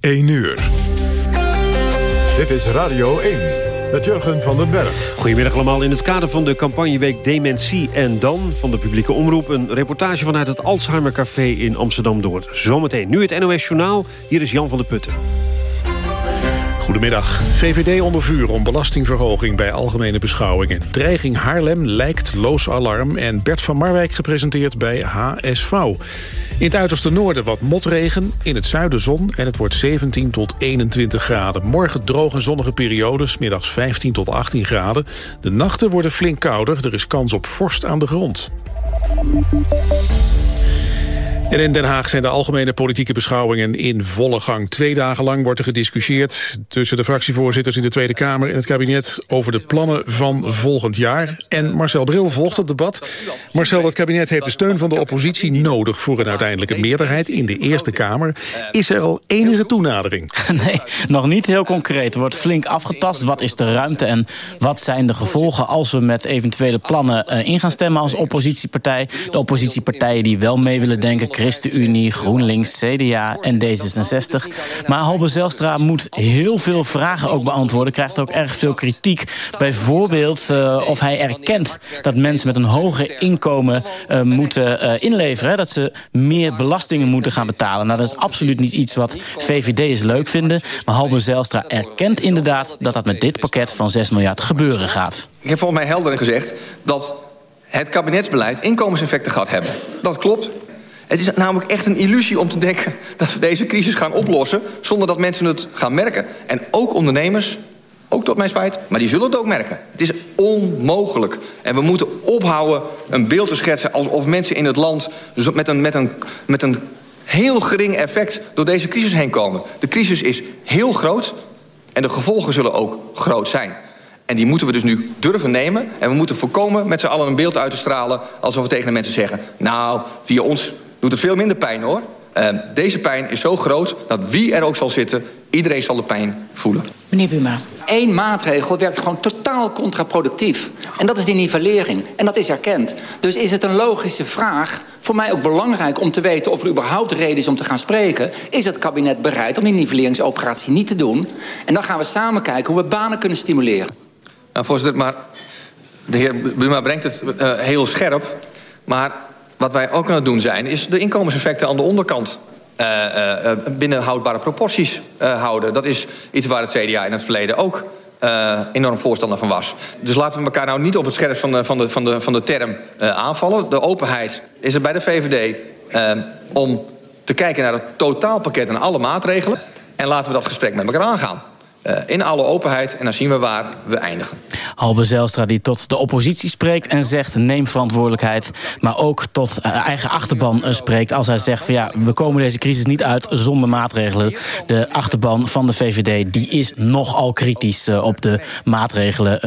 1 uur. Dit is Radio 1 met Jurgen van den Berg. Goedemiddag allemaal. In het kader van de campagneweek Dementie en Dan... van de publieke omroep een reportage vanuit het Alzheimer Café in Amsterdam-Noord. Zometeen. Nu het NOS Journaal. Hier is Jan van der Putten. Goedemiddag. VVD onder vuur om belastingverhoging bij algemene beschouwingen. Dreiging Haarlem lijkt loos alarm en Bert van Marwijk gepresenteerd bij HSV. In het uiterste noorden wat motregen, in het zuiden zon en het wordt 17 tot 21 graden. Morgen droge en zonnige periodes, middags 15 tot 18 graden. De nachten worden flink kouder, er is kans op vorst aan de grond. En in Den Haag zijn de algemene politieke beschouwingen in volle gang. Twee dagen lang wordt er gediscussieerd tussen de fractievoorzitters in de Tweede Kamer en het kabinet over de plannen van volgend jaar. En Marcel Bril volgt het debat. Marcel, het kabinet heeft de steun van de oppositie nodig voor een uiteindelijke meerderheid in de Eerste Kamer. Is er al enige toenadering? Nee, nog niet heel concreet. Er wordt flink afgetast. Wat is de ruimte en wat zijn de gevolgen als we met eventuele plannen uh, in gaan stemmen als oppositiepartij? De oppositiepartijen die wel mee willen denken ChristenUnie, GroenLinks, CDA en D66. Maar Halbe Zelstra moet heel veel vragen ook beantwoorden. Krijgt ook erg veel kritiek. Bijvoorbeeld uh, of hij erkent dat mensen met een hoger inkomen uh, moeten uh, inleveren. Dat ze meer belastingen moeten gaan betalen. Nou, dat is absoluut niet iets wat VVD'ers leuk vinden. Maar Halbe Zelstra erkent inderdaad dat dat met dit pakket van 6 miljard gebeuren gaat. Ik heb volgens mij helder gezegd dat het kabinetsbeleid inkomenseffecten gaat hebben. Dat klopt. Het is namelijk echt een illusie om te denken dat we deze crisis gaan oplossen... zonder dat mensen het gaan merken. En ook ondernemers, ook tot mijn spijt, maar die zullen het ook merken. Het is onmogelijk. En we moeten ophouden een beeld te schetsen... alsof mensen in het land met een, met een, met een heel gering effect door deze crisis heen komen. De crisis is heel groot en de gevolgen zullen ook groot zijn. En die moeten we dus nu durven nemen. En we moeten voorkomen met z'n allen een beeld uit te stralen... alsof we tegen de mensen zeggen... nou, via ons doet het veel minder pijn hoor. Uh, deze pijn is zo groot dat wie er ook zal zitten... iedereen zal de pijn voelen. Meneer Buma. Eén maatregel werkt gewoon totaal contraproductief. En dat is die nivellering. En dat is erkend. Dus is het een logische vraag... voor mij ook belangrijk om te weten of er überhaupt reden is om te gaan spreken... is het kabinet bereid om die nivelleringsoperatie niet te doen? En dan gaan we samen kijken hoe we banen kunnen stimuleren. Nou, voorzitter, maar de heer Buma brengt het uh, heel scherp. Maar wat wij ook aan het doen zijn... is de inkomenseffecten aan de onderkant uh, binnen houdbare proporties houden. Dat is iets waar het CDA in het verleden ook enorm voorstander van was. Dus laten we elkaar nou niet op het scherp van de, van de, van de, van de term aanvallen. De openheid is er bij de VVD om te kijken naar het totaalpakket en alle maatregelen. En laten we dat gesprek met elkaar aangaan. Uh, in alle openheid en dan zien we waar we eindigen. Halbe Zijlstra die tot de oppositie spreekt en zegt neem verantwoordelijkheid. Maar ook tot uh, eigen achterban uh, spreekt als hij zegt van ja we komen deze crisis niet uit zonder maatregelen. De achterban van de VVD die is nogal kritisch op de maatregelen.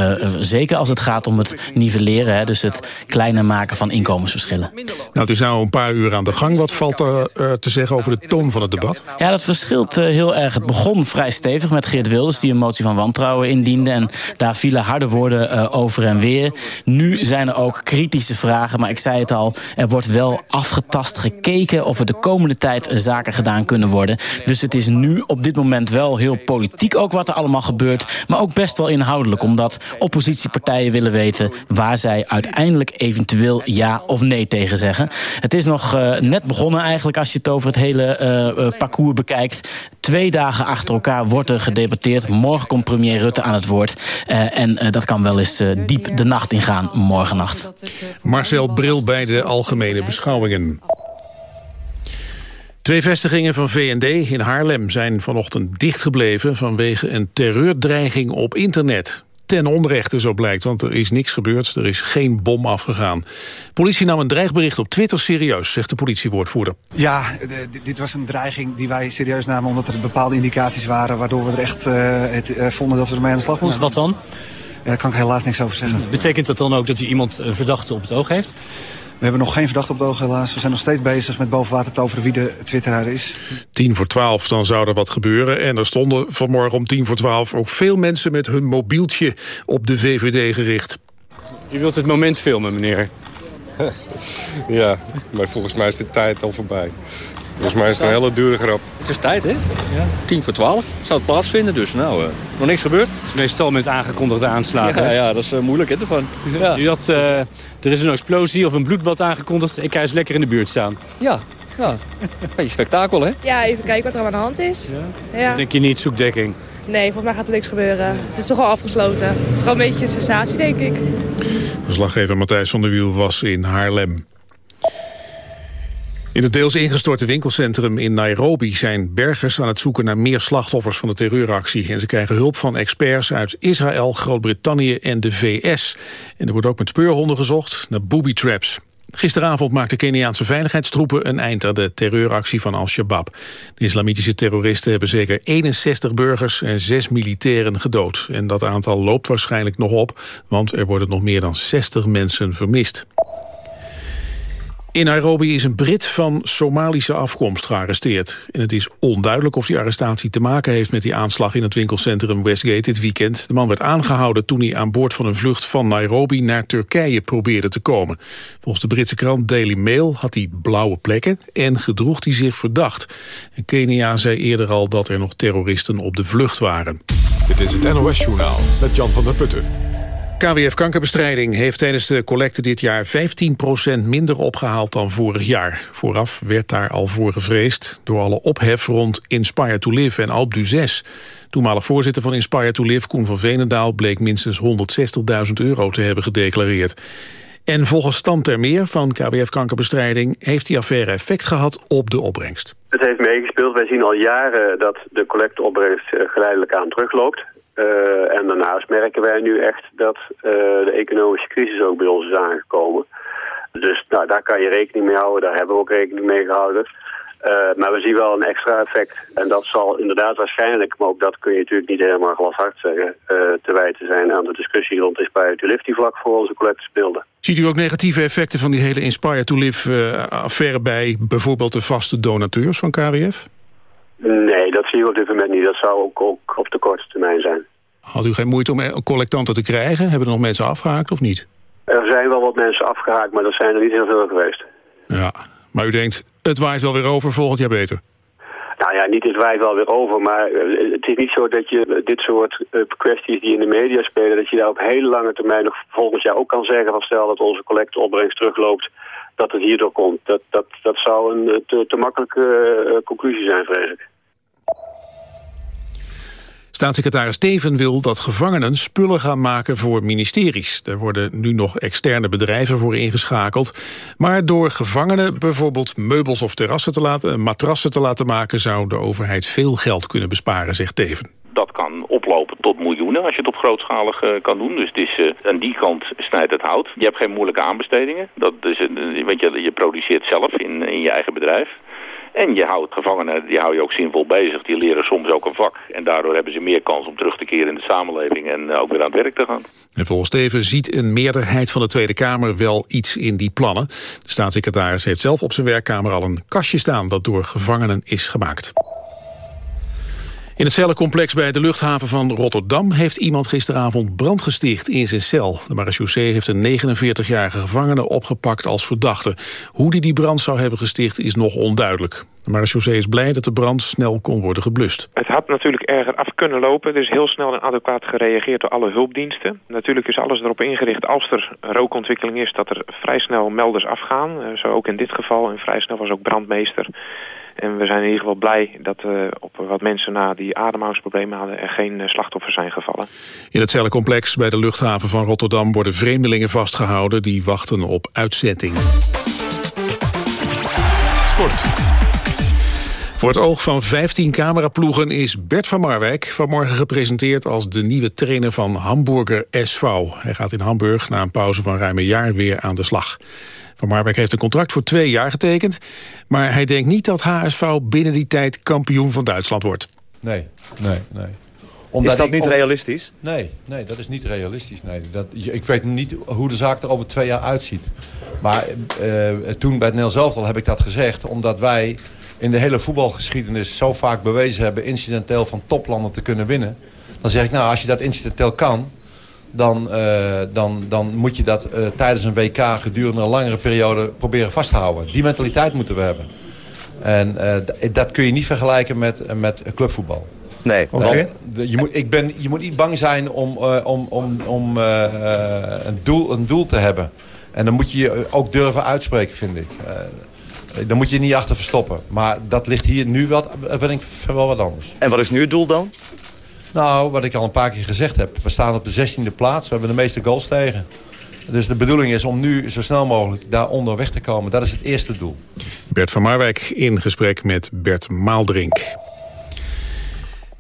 zeker als het gaat om het nivelleren. Hè, dus het kleiner maken van inkomensverschillen. Nou het is nou een paar uur aan de gang. Wat valt er te zeggen over de toon van het debat? Ja dat verschilt heel erg. Het begon vrij stevig met Geert Wilders die een motie van wantrouwen indiende. En daar vielen harde woorden uh, over en weer. Nu zijn er ook kritische vragen, maar ik zei het al... er wordt wel afgetast gekeken of er de komende tijd zaken gedaan kunnen worden. Dus het is nu op dit moment wel heel politiek ook wat er allemaal gebeurt... maar ook best wel inhoudelijk, omdat oppositiepartijen willen weten... waar zij uiteindelijk eventueel ja of nee tegen zeggen. Het is nog uh, net begonnen eigenlijk als je het over het hele uh, parcours bekijkt. Twee dagen achter elkaar wordt er gedebatteerd. Morgen komt premier Rutte aan het woord. Uh, en uh, dat kan wel eens uh, diep de nacht ingaan, morgennacht. Marcel Bril bij de Algemene Beschouwingen. Twee vestigingen van VND in Haarlem zijn vanochtend dichtgebleven... vanwege een terreurdreiging op internet ten onrechte, zo blijkt. Want er is niks gebeurd, er is geen bom afgegaan. Politie nam een dreigbericht op Twitter serieus, zegt de politiewoordvoerder. Ja, dit was een dreiging die wij serieus namen... omdat er bepaalde indicaties waren... waardoor we er echt uh, het, uh, vonden dat we ermee aan de slag moesten. Wat dan? Ja, daar kan ik helaas niks over zeggen. Betekent dat dan ook dat u iemand verdachte op het oog heeft? We hebben nog geen verdachte op het oog helaas. We zijn nog steeds bezig met boven water te over wie de twitteraar is. Tien voor twaalf, dan zou er wat gebeuren. En er stonden vanmorgen om tien voor twaalf ook veel mensen met hun mobieltje op de VVD gericht. U wilt het moment filmen, meneer? ja, maar volgens mij is de tijd al voorbij. Volgens mij is het een hele dure grap. Het is tijd, hè? Ja. Tien voor twaalf zou het plaatsvinden, dus nou, uh, nog niks gebeurd. Het is meestal met aangekondigde aanslagen. Ja, ja dat is uh, moeilijk, hè, ervan. Ja. U had, uh, er is een explosie of een bloedbad aangekondigd. Ik ga eens lekker in de buurt staan. Ja, ja. Beetje spektakel, hè? Ja, even kijken wat er aan de hand is. Ja. ja. Denk je niet zoekdekking? Nee, volgens mij gaat er niks gebeuren. Het is toch al afgesloten. Het is gewoon een beetje een sensatie, denk ik. Verslaggever Matthijs van der Wiel was in Haarlem. In het deels ingestorte winkelcentrum in Nairobi zijn bergers aan het zoeken naar meer slachtoffers van de terreuractie. En ze krijgen hulp van experts uit Israël, Groot-Brittannië en de VS. En er wordt ook met speurhonden gezocht naar booby traps. Gisteravond maakten Keniaanse veiligheidstroepen een eind aan de terreuractie van Al-Shabaab. De islamitische terroristen hebben zeker 61 burgers en 6 militairen gedood. En dat aantal loopt waarschijnlijk nog op, want er worden nog meer dan 60 mensen vermist. In Nairobi is een Brit van Somalische afkomst gearresteerd. En het is onduidelijk of die arrestatie te maken heeft met die aanslag in het winkelcentrum Westgate dit weekend. De man werd aangehouden toen hij aan boord van een vlucht van Nairobi naar Turkije probeerde te komen. Volgens de Britse krant Daily Mail had hij blauwe plekken en gedroeg hij zich verdacht. En Kenia zei eerder al dat er nog terroristen op de vlucht waren. Dit is het NOS Journaal met Jan van der Putten. KWF Kankerbestrijding heeft tijdens de collecte dit jaar 15% minder opgehaald dan vorig jaar. Vooraf werd daar al voor gevreesd door alle ophef rond Inspire to Live en Alp du 6. Toenmalig voorzitter van Inspire to Live, Koen van Venendaal, bleek minstens 160.000 euro te hebben gedeclareerd. En volgens Stan Termeer van KWF Kankerbestrijding heeft die affaire effect gehad op de opbrengst. Het heeft meegespeeld. Wij zien al jaren dat de collecteopbrengst eh, geleidelijk aan terugloopt. Uh, en daarnaast merken wij nu echt dat uh, de economische crisis ook bij ons is aangekomen. Dus nou, daar kan je rekening mee houden, daar hebben we ook rekening mee gehouden. Uh, maar we zien wel een extra effect. En dat zal inderdaad waarschijnlijk, maar ook dat kun je natuurlijk niet helemaal glashard zeggen, te wijten zijn aan de discussie rond Inspire to Live die vlak voor onze collectie speelde. Ziet u ook negatieve effecten van die hele Inspire to Live affaire bij bijvoorbeeld de vaste donateurs van KWF? Nee, dat zie je op dit moment niet. Dat zou ook, ook op de korte termijn zijn. Had u geen moeite om collectanten te krijgen? Hebben er nog mensen afgehaakt of niet? Er zijn wel wat mensen afgehaakt, maar dat zijn er niet heel veel geweest. Ja, maar u denkt, het waait wel weer over, volgend jaar beter? Nou ja, niet het waait wel weer over, maar eh, het is niet zo dat je dit soort uh, kwesties die in de media spelen, dat je daar op hele lange termijn nog volgend jaar ook kan zeggen van stel dat onze collecteopbrengst terugloopt, dat het hierdoor komt. Dat, dat, dat zou een eh, te, te makkelijke conclusie zijn, vrees ik. Staatssecretaris Steven wil dat gevangenen spullen gaan maken voor ministeries. Er worden nu nog externe bedrijven voor ingeschakeld. Maar door gevangenen bijvoorbeeld meubels of terrassen te laten, matrassen te laten maken... zou de overheid veel geld kunnen besparen, zegt Teven. Dat kan oplopen tot miljoenen als je het op grootschalig uh, kan doen. Dus het is, uh, aan die kant snijdt het hout. Je hebt geen moeilijke aanbestedingen. Dat is, want je, je produceert zelf in, in je eigen bedrijf. En je houdt gevangenen, die hou je ook zinvol bezig. Die leren soms ook een vak. En daardoor hebben ze meer kans om terug te keren in de samenleving en eh, ook weer aan het werk te gaan. En volgens Steven ziet een meerderheid van de Tweede Kamer wel iets in die plannen. De staatssecretaris heeft zelf op zijn werkkamer al een kastje staan dat door gevangenen is gemaakt. In het cellencomplex bij de luchthaven van Rotterdam... heeft iemand gisteravond brand gesticht in zijn cel. De marechaussee heeft een 49-jarige gevangene opgepakt als verdachte. Hoe die die brand zou hebben gesticht is nog onduidelijk. De marechaussee is blij dat de brand snel kon worden geblust. Het had natuurlijk erger af kunnen lopen. Is heel snel en adequaat gereageerd door alle hulpdiensten. Natuurlijk is alles erop ingericht als er rookontwikkeling is... dat er vrij snel melders afgaan. Eh, zo ook in dit geval. En vrij snel was ook brandmeester. En we zijn in ieder geval blij dat uh, op wat mensen na die ademhalingsproblemen hadden... er geen uh, slachtoffers zijn gevallen. In het cellencomplex bij de luchthaven van Rotterdam... worden vreemdelingen vastgehouden die wachten op uitzetting. Sport. Voor het oog van 15 cameraploegen is Bert van Marwijk vanmorgen gepresenteerd als de nieuwe trainer van Hamburger SV. Hij gaat in Hamburg na een pauze van ruim een jaar weer aan de slag. Van Marwijk heeft een contract voor twee jaar getekend. Maar hij denkt niet dat HSV binnen die tijd kampioen van Duitsland wordt. Nee, nee, nee. Omdat is dat niet realistisch? Nee, nee, dat is niet realistisch. Nee. Dat, ik weet niet hoe de zaak er over twee jaar uitziet. Maar uh, toen bij het Nel zelf al heb ik dat gezegd. Omdat wij in de hele voetbalgeschiedenis zo vaak bewezen hebben... incidenteel van toplanden te kunnen winnen. Dan zeg ik, nou, als je dat incidenteel kan dan, uh, dan, dan moet je dat uh, tijdens een WK gedurende een langere periode proberen vasthouden. Die mentaliteit moeten we hebben. En eh, dat kun je niet vergelijken met, met clubvoetbal. Nee. Je, moet, ik ben, je moet niet bang zijn om, om, om, om een, doel, een doel te hebben. En dan moet je je ook durven uitspreken, vind ik. Dan moet je je niet achter verstoppen. Maar dat ligt hier nu wel, vind ik wel wat anders. En wat is nu het doel dan? Nou, wat ik al een paar keer gezegd heb. We staan op de 16e plaats. We hebben de meeste goals tegen. Dus de bedoeling is om nu zo snel mogelijk daaronder weg te komen. Dat is het eerste doel. Bert van Marwijk in gesprek met Bert Maaldrink.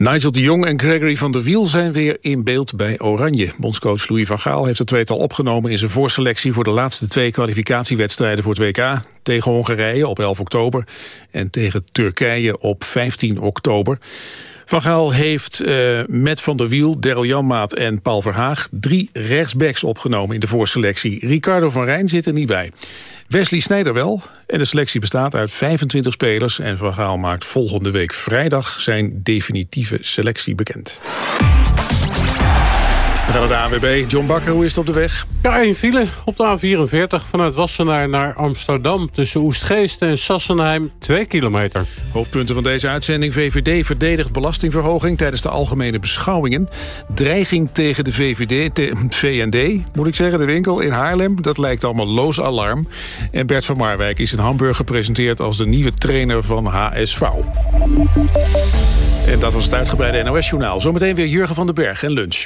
Nigel de Jong en Gregory van der Wiel zijn weer in beeld bij Oranje. Bondscoach Louis van Gaal heeft het tweetal opgenomen in zijn voorselectie... voor de laatste twee kwalificatiewedstrijden voor het WK. Tegen Hongarije op 11 oktober en tegen Turkije op 15 oktober. Van Gaal heeft uh, met Van der Wiel, Daryl Janmaat en Paul Verhaag... drie rechtsbacks opgenomen in de voorselectie. Ricardo van Rijn zit er niet bij. Wesley Sneijder wel. En de selectie bestaat uit 25 spelers. En Van Gaal maakt volgende week vrijdag zijn definitieve selectie bekend. Naar de AWB. John Bakker, hoe is het op de weg? Ja, één file op de A44 vanuit Wassenaar naar Amsterdam... tussen Oestgeest en Sassenheim, 2 kilometer. Hoofdpunten van deze uitzending. VVD verdedigt belastingverhoging tijdens de algemene beschouwingen. Dreiging tegen de VVD, VND, moet ik zeggen, de winkel in Haarlem. Dat lijkt allemaal loos alarm. En Bert van Marwijk is in Hamburg gepresenteerd... als de nieuwe trainer van HSV. En dat was het uitgebreide NOS-journaal. Zometeen weer Jurgen van den Berg en lunch.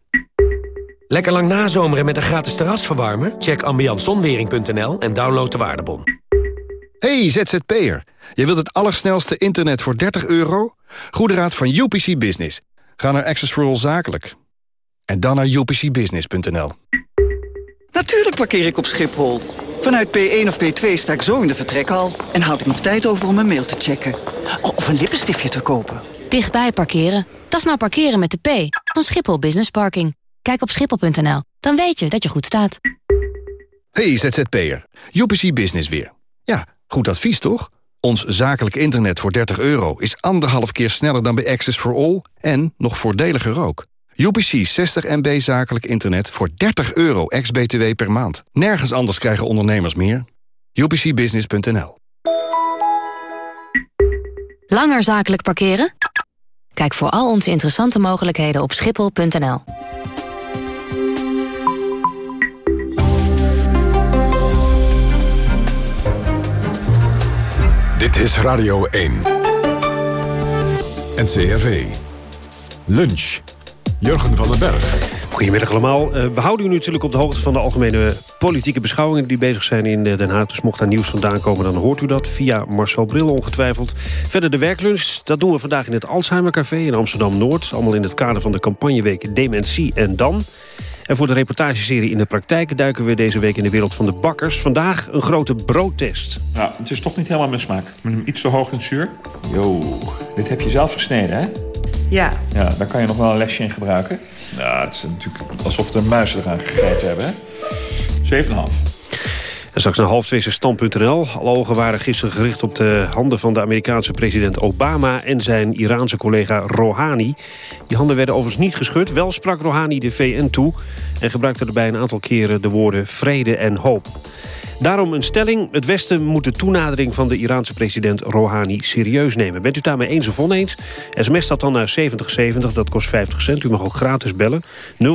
Lekker lang nazomeren met een gratis terrasverwarmer? Check ambiantzonwering.nl en download de waardebon. Hey ZZP'er, je wilt het allersnelste internet voor 30 euro? Goede raad van UPC Business. Ga naar Access for All Zakelijk. En dan naar upcbusiness.nl. Natuurlijk parkeer ik op Schiphol. Vanuit P1 of P2 sta ik zo in de vertrekhal... en houd ik nog tijd over om een mail te checken. Of een lippenstiftje te kopen. Dichtbij parkeren? Dat is nou parkeren met de P van Schiphol Business Parking. Kijk op schiphol.nl, dan weet je dat je goed staat. Hey ZZP'er, UPC Business weer. Ja, goed advies toch? Ons zakelijk internet voor 30 euro is anderhalf keer sneller dan bij Access for All... en nog voordeliger ook. UPC 60 MB zakelijk internet voor 30 euro ex-BTW per maand. Nergens anders krijgen ondernemers meer. UPCbusiness.nl Langer zakelijk parkeren? Kijk voor al onze interessante mogelijkheden op schiphol.nl. Dit is Radio 1. NCRV. Lunch. Jurgen van den Berg. Goedemiddag allemaal. Uh, we houden u natuurlijk op de hoogte van de algemene politieke beschouwingen... die bezig zijn in Den Haag. Dus mocht daar nieuws vandaan komen, dan hoort u dat via Marcel Bril ongetwijfeld. Verder de werklunch, dat doen we vandaag in het Alzheimer Café in Amsterdam-Noord. Allemaal in het kader van de campagneweek Dementie en Dan... En voor de reportageserie In de Praktijk duiken we deze week in de wereld van de bakkers. Vandaag een grote broodtest. Nou, het is toch niet helemaal mijn smaak. Met hem iets te hoog in zuur. Yo, dit heb je zelf gesneden, hè? Ja. Ja, daar kan je nog wel een lesje in gebruiken. Ja, het is natuurlijk alsof de muizen eraan gegeten hebben, hè? 7,5. En straks naar half twee stand.nl. Alle ogen waren gisteren gericht op de handen van de Amerikaanse president Obama... en zijn Iraanse collega Rouhani. Die handen werden overigens niet geschud. Wel sprak Rouhani de VN toe... en gebruikte erbij een aantal keren de woorden vrede en hoop. Daarom een stelling. Het Westen moet de toenadering van de Iraanse president Rouhani serieus nemen. Bent u daarmee eens of oneens? SMS dat dan naar 7070, dat kost 50 cent. U mag ook gratis bellen. 0800-1101.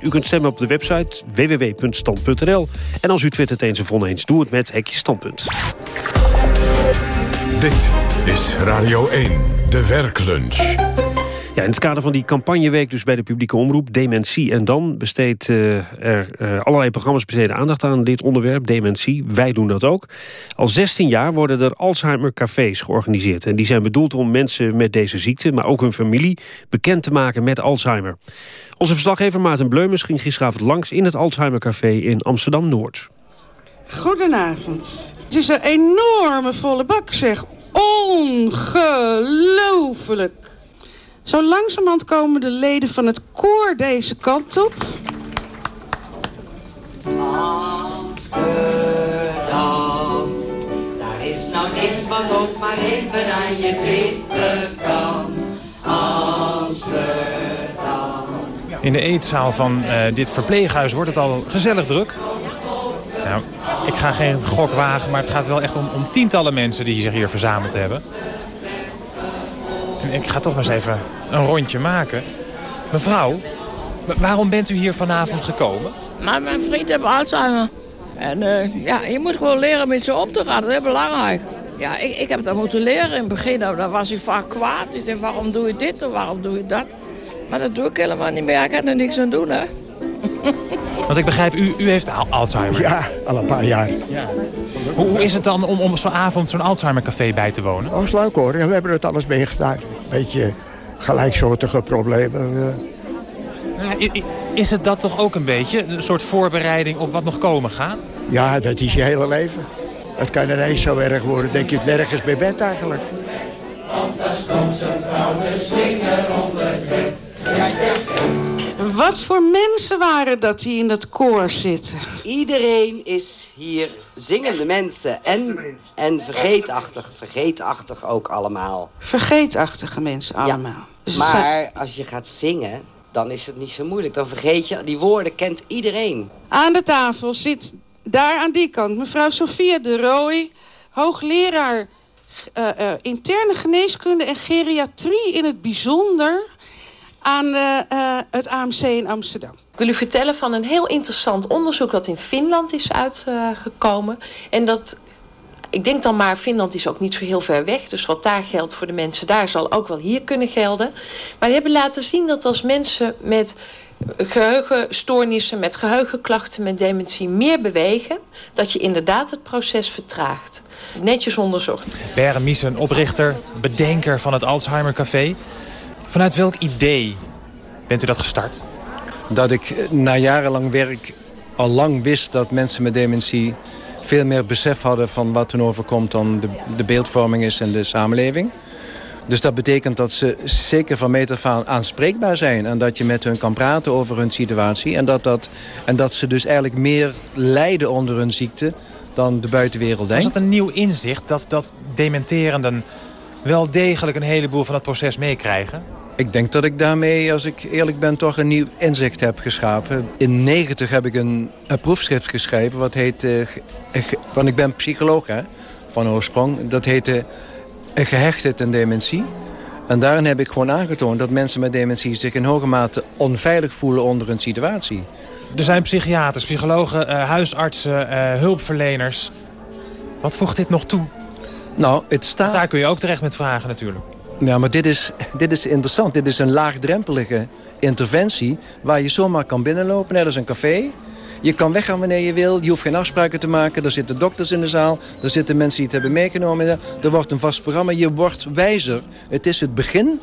U kunt stemmen op de website www.stand.nl. En als u twittert eens of oneens, doe het met Hekje Standpunt. Dit is Radio 1, de werklunch. In het kader van die campagneweek dus bij de publieke omroep... Dementie en Dan besteedt uh, er uh, allerlei programma's besteden aandacht aan dit onderwerp, dementie. Wij doen dat ook. Al 16 jaar worden er Alzheimer-cafés georganiseerd. En die zijn bedoeld om mensen met deze ziekte, maar ook hun familie... bekend te maken met Alzheimer. Onze verslaggever Maarten Bleumers ging gisteravond langs... in het Alzheimer-café in Amsterdam-Noord. Goedenavond. Het is een enorme volle bak, zeg. Ongelooflijk. Zo langzamerhand komen de leden van het koor deze kant op. Amsterdam, daar is nou niks wat ook maar even aan je denken kan. Amsterdam. In de eetzaal van uh, dit verpleeghuis wordt het al gezellig druk. Nou, ik ga geen gok wagen, maar het gaat wel echt om, om tientallen mensen die zich hier verzameld hebben. En ik ga toch maar eens even een rondje maken. Mevrouw, waarom bent u hier vanavond gekomen? Maar mijn vriend heeft Alzheimer. En uh, ja, je moet gewoon leren met ze op te gaan. Dat is belangrijk. Ja, ik, ik heb dat moeten leren. In het begin dan was hij vaak kwaad. Hij zei, waarom doe je dit of waarom doe je dat? Maar dat doe ik helemaal niet meer. Ik kan er niks aan doen, hè. Want ik begrijp, u, u heeft Alzheimer. Ja, al een paar jaar. Ja. Hoe, hoe is het dan om, om zo'n avond zo'n Alzheimer-café bij te wonen? Oh, is leuk hoor. We hebben het alles meegedaan. Beetje gelijksoortige problemen. Is het dat toch ook een beetje? Een soort voorbereiding op wat nog komen gaat? Ja, dat is je hele leven. Het kan ineens zo erg worden. Denk je het nergens bij bent eigenlijk. Want daar stond zijn vrouw Wat voor mensen waren dat die in dat koor zitten? Iedereen is hier zingende mensen. En, en vergeetachtig. Vergeetachtig ook allemaal. Vergeetachtige mensen allemaal. Ja. Dus maar als je gaat zingen, dan is het niet zo moeilijk. Dan vergeet je, die woorden kent iedereen. Aan de tafel zit daar aan die kant mevrouw Sophia de Rooij, hoogleraar uh, uh, interne geneeskunde en geriatrie in het bijzonder aan uh, het AMC in Amsterdam. Ik wil u vertellen van een heel interessant onderzoek dat in Finland is uitgekomen. en dat ik denk dan maar, Finland is ook niet zo heel ver weg. Dus wat daar geldt voor de mensen daar zal ook wel hier kunnen gelden. Maar die hebben laten zien dat als mensen met geheugenstoornissen, met geheugenklachten, met dementie meer bewegen, dat je inderdaad het proces vertraagt. Netjes onderzocht. Berre Miesen, oprichter, bedenker van het Alzheimer Café. Vanuit welk idee bent u dat gestart? Dat ik na jarenlang werk al lang wist dat mensen met dementie veel meer besef hadden van wat hun overkomt dan de, de beeldvorming is in de samenleving. Dus dat betekent dat ze zeker van meet af aan aanspreekbaar zijn. En dat je met hun kan praten over hun situatie. En dat, dat, en dat ze dus eigenlijk meer lijden onder hun ziekte dan de buitenwereld denkt. Was dat een nieuw inzicht dat, dat dementerenden wel degelijk een heleboel van het proces meekrijgen? Ik denk dat ik daarmee, als ik eerlijk ben, toch een nieuw inzicht heb geschapen. In 90 heb ik een, een proefschrift geschreven, wat heet... Uh, want ik ben psycholoog hè, van oorsprong. Dat heette een gehechtheid en dementie. En daarin heb ik gewoon aangetoond dat mensen met dementie... zich in hoge mate onveilig voelen onder hun situatie. Er zijn psychiaters, psychologen, uh, huisartsen, uh, hulpverleners. Wat voegt dit nog toe? Nou, het staat... daar kun je ook terecht met vragen natuurlijk. Ja, maar dit is, dit is interessant. Dit is een laagdrempelige interventie... waar je zomaar kan binnenlopen, net als een café. Je kan weggaan wanneer je wil. Je hoeft geen afspraken te maken. Er zitten dokters in de zaal. Er zitten mensen die het hebben meegenomen. Er wordt een vast programma. Je wordt wijzer. Het is het begin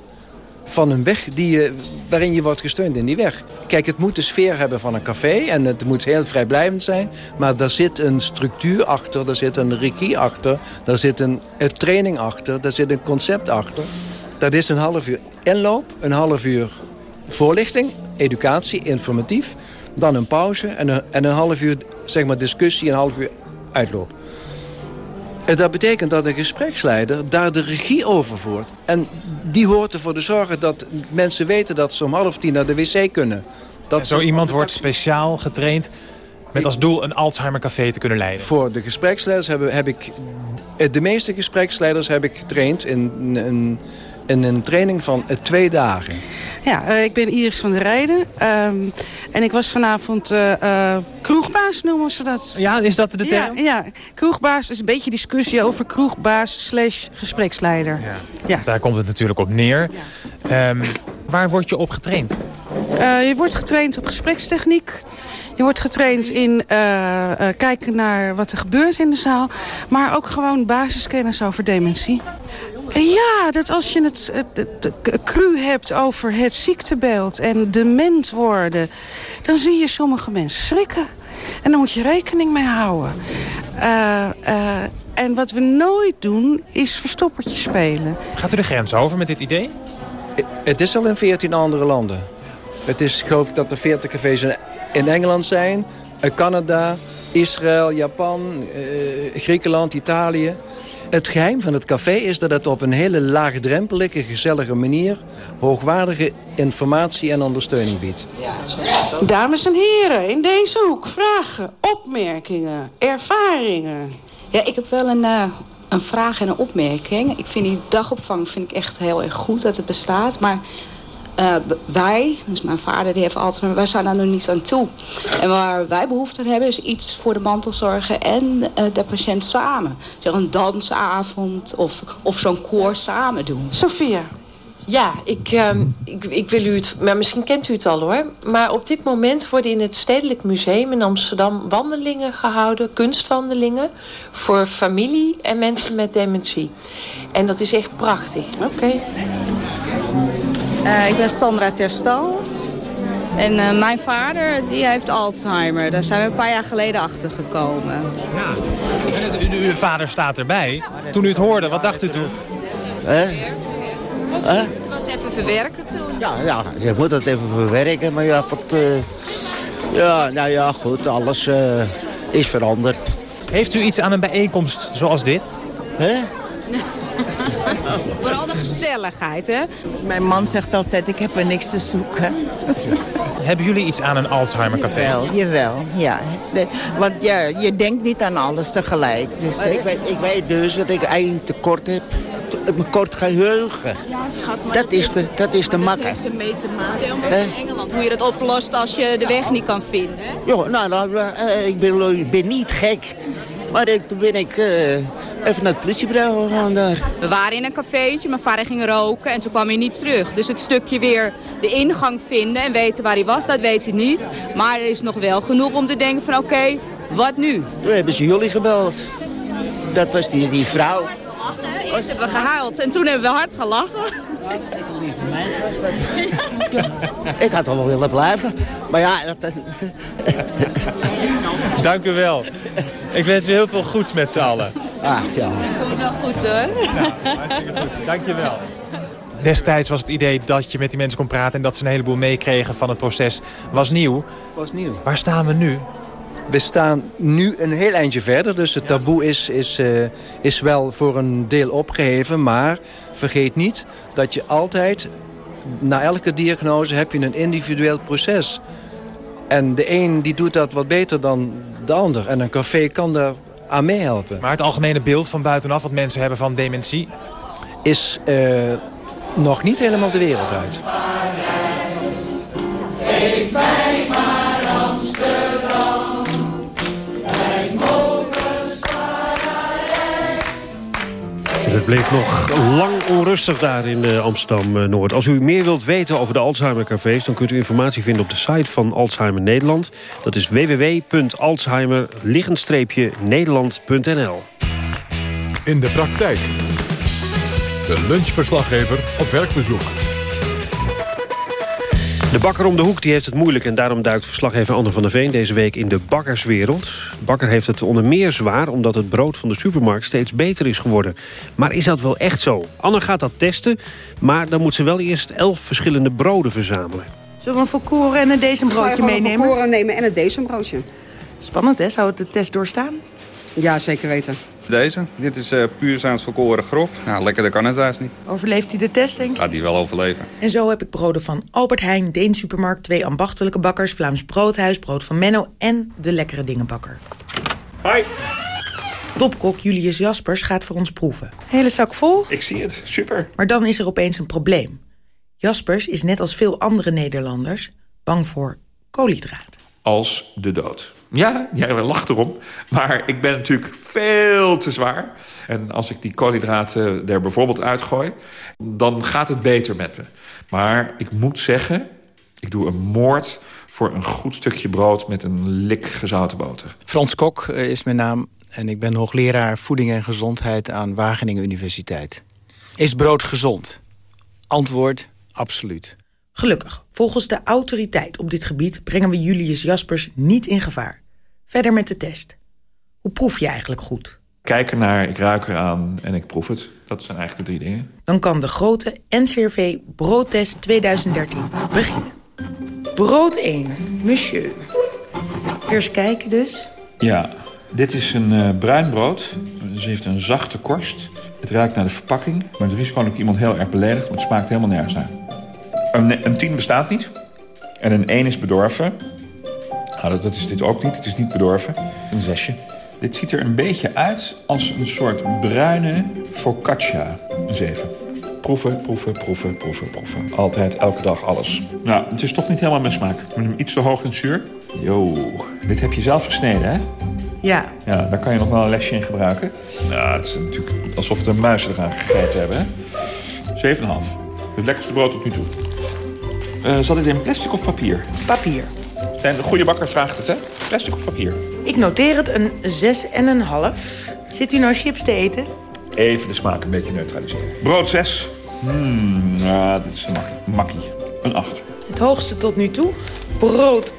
van een weg die je, waarin je wordt gesteund in die weg. Kijk, het moet de sfeer hebben van een café en het moet heel vrijblijvend zijn. Maar daar zit een structuur achter, daar zit een regie achter, daar zit een, een training achter, daar zit een concept achter. Dat is een half uur inloop, een half uur voorlichting, educatie, informatief. Dan een pauze en een, en een half uur zeg maar, discussie, een half uur uitloop. Dat betekent dat een gespreksleider daar de regie over voert. En die hoort ervoor te zorgen dat mensen weten dat ze om half tien naar de wc kunnen. Dat zo iemand wordt speciaal getraind met als doel een Alzheimer café te kunnen leiden. Voor de gespreksleiders heb, heb ik... De meeste gespreksleiders heb ik getraind in een in een training van uh, twee dagen. Ja, uh, ik ben Iris van der Rijden. Um, en ik was vanavond uh, kroegbaas, noemen ze dat. Ja, is dat de term? Ja, ja, kroegbaas is een beetje discussie over kroegbaas slash gespreksleider. Ja. ja. Daar komt het natuurlijk op neer. Ja. Um, Waar word je op getraind? Uh, je wordt getraind op gesprekstechniek. Je wordt getraind in uh, uh, kijken naar wat er gebeurt in de zaal. Maar ook gewoon basiskennis over dementie. Ja, dat als je het, het, cru hebt over het ziektebeeld en dement worden... dan zie je sommige mensen schrikken. En daar moet je rekening mee houden. Uh, uh, en wat we nooit doen, is verstoppertje spelen. Gaat u de grens over met dit idee? Het is al in 14 andere landen. Het is, geloof ik, dat er 40 cafés in Engeland zijn, Canada, Israël, Japan, uh, Griekenland, Italië. Het geheim van het café is dat het op een hele laagdrempelige, gezellige manier... hoogwaardige informatie en ondersteuning biedt. Dames en heren, in deze hoek vragen, opmerkingen, ervaringen. Ja, ik heb wel een, uh, een vraag en een opmerking. Ik vind die dagopvang vind ik echt heel erg goed dat het bestaat. Maar uh, wij, dus mijn vader die heeft altijd, wij zijn daar nog niet aan toe. En waar wij behoefte aan hebben is iets voor de mantelzorger en uh, de patiënt samen. Zeg een dansavond of, of zo'n koor samen doen. Sophia. Ja, ik, uh, ik, ik, wil u het... Maar misschien kent u het al hoor. Maar op dit moment worden in het Stedelijk Museum in Amsterdam... wandelingen gehouden, kunstwandelingen... voor familie en mensen met dementie. En dat is echt prachtig. Oké. Okay. Uh, ik ben Sandra Terstal. En uh, mijn vader die heeft Alzheimer. Daar zijn we een paar jaar geleden achter gekomen. Ja, en het, uw vader staat erbij. Toen u het hoorde, wat dacht u toen? Eh? Het was even verwerken toen. Ja, ja, je moet het even verwerken. Maar ja, wat, uh, ja nou ja, goed, alles uh, is veranderd. Heeft u iets aan een bijeenkomst zoals dit? Hè? Vooral de gezelligheid, hè? Mijn man zegt altijd, ik heb er niks te zoeken. Hebben jullie iets aan een Alzheimer-café? Jawel, jawel, ja. Want ja, je denkt niet aan alles tegelijk. Dus, ik, weet, ik weet dus dat ik eigenlijk tekort heb. Een kort geheugen. Ja, schat, maar dat, is de, dat is de makker. Dat heeft ermee te maken. in Engeland, hoe je dat oplost als je de weg niet kan vinden. Hè? Ja, nou, nou uh, ik, ben, ben niet gek. Maar ik, ben ik... Uh, even naar het politiebureau gegaan daar. We waren in een cafeetje, mijn vader ging roken en toen kwam hij niet terug. Dus het stukje weer de ingang vinden en weten waar hij was, dat weet hij niet. Maar er is nog wel genoeg om te denken van oké, okay, wat nu? Toen hebben ze jullie gebeld. Dat was die, die vrouw. Eerst hebben we gehuild en toen hebben we hard gelachen. Ik had toch wel willen blijven. Maar ja... Dat... Dank u wel. Ik wens u heel veel goeds met z'n allen. Ah, ja. Komt wel goed hoor. Ja, hartstikke goed. Dank je wel. Destijds was het idee dat je met die mensen kon praten... en dat ze een heleboel meekregen van het proces, was nieuw. Was nieuw. Waar staan we nu? We staan nu een heel eindje verder. Dus het taboe is, is, uh, is wel voor een deel opgeheven. Maar vergeet niet dat je altijd... na elke diagnose heb je een individueel proces. En de een die doet dat wat beter dan de ander. En een café kan daar aan meehelpen. Maar het algemene beeld van buitenaf wat mensen hebben van dementie... is uh, nog niet helemaal de wereld uit. Het bleef nog lang onrustig daar in uh, Amsterdam-Noord. Als u meer wilt weten over de Alzheimer-cafés... dan kunt u informatie vinden op de site van Alzheimer Nederland. Dat is www.alzheimer-nederland.nl In de praktijk. De lunchverslaggever op werkbezoek. De bakker om de hoek die heeft het moeilijk... en daarom duikt verslaggever Anne van der Veen deze week in de bakkerswereld. Bakker heeft het onder meer zwaar... omdat het brood van de supermarkt steeds beter is geworden. Maar is dat wel echt zo? Anne gaat dat testen, maar dan moet ze wel eerst elf verschillende broden verzamelen. Zullen we een volkoren en een decembroodje meenemen? een volkoren nemen en een decembroodje. Spannend, hè? Zou het de test doorstaan? Ja, zeker weten. Deze. Dit is uh, puur Zaans volkoren grof. Nou, lekkerder kan het juist niet. Overleeft hij de test, denk ik? Gaat hij wel overleven. En zo heb ik broden van Albert Heijn, Deen Supermarkt... twee ambachtelijke bakkers, Vlaams Broodhuis, brood van Menno... en de lekkere dingenbakker. Hoi. Topkok Julius Jaspers gaat voor ons proeven. Hele zak vol? Ik zie het. Super. Maar dan is er opeens een probleem. Jaspers is net als veel andere Nederlanders bang voor koolhydraten. Als de dood. Ja, jij lacht erom. Maar ik ben natuurlijk veel te zwaar. En als ik die koolhydraten er bijvoorbeeld uitgooi... dan gaat het beter met me. Maar ik moet zeggen, ik doe een moord voor een goed stukje brood... met een lik gezouten boter. Frans Kok eh, is mijn naam en ik ben hoogleraar voeding en gezondheid aan Wageningen Universiteit. Is brood gezond? Antwoord, absoluut. Gelukkig, volgens de autoriteit op dit gebied brengen we Julius Jaspers niet in gevaar. Verder met de test. Hoe proef je eigenlijk goed? Kijk ernaar, ik ruik eraan en ik proef het. Dat zijn eigenlijk de drie dingen. Dan kan de grote NCRV Broodtest 2013 beginnen. Brood 1, monsieur. Eerst kijken dus. Ja, dit is een uh, bruin brood. Ze heeft een zachte korst. Het ruikt naar de verpakking. Maar het risico dat ik iemand heel erg beledigt. Maar het smaakt helemaal nergens naar. Een, een 10 bestaat niet. En een 1 is bedorven. Nou, dat, dat is dit ook niet. Het is niet bedorven. Een zesje. Dit ziet er een beetje uit als een soort bruine focaccia. Een 7. Proeven, proeven, proeven, proeven, proeven. Altijd, elke dag, alles. Nou, het is toch niet helemaal mijn smaak. Ik vind hem iets te hoog in zuur. Yo, dit heb je zelf gesneden, hè? Ja. Ja, daar kan je nog wel een lesje in gebruiken. Nou, het is natuurlijk alsof de muizen eraan gegeten hebben, hè? 7,5. Het lekkerste brood tot nu toe. Uh, zat dit in plastic of papier? Papier. Zijn de goede bakker vraagt het, hè? Plastic of papier? Ik noteer het een 6 en een half. Zit u nou chips te eten? Even de smaak een beetje neutraliseren. Brood 6. Hmm, nou, dit is een makkie. Een 8. Het hoogste tot nu toe. Brood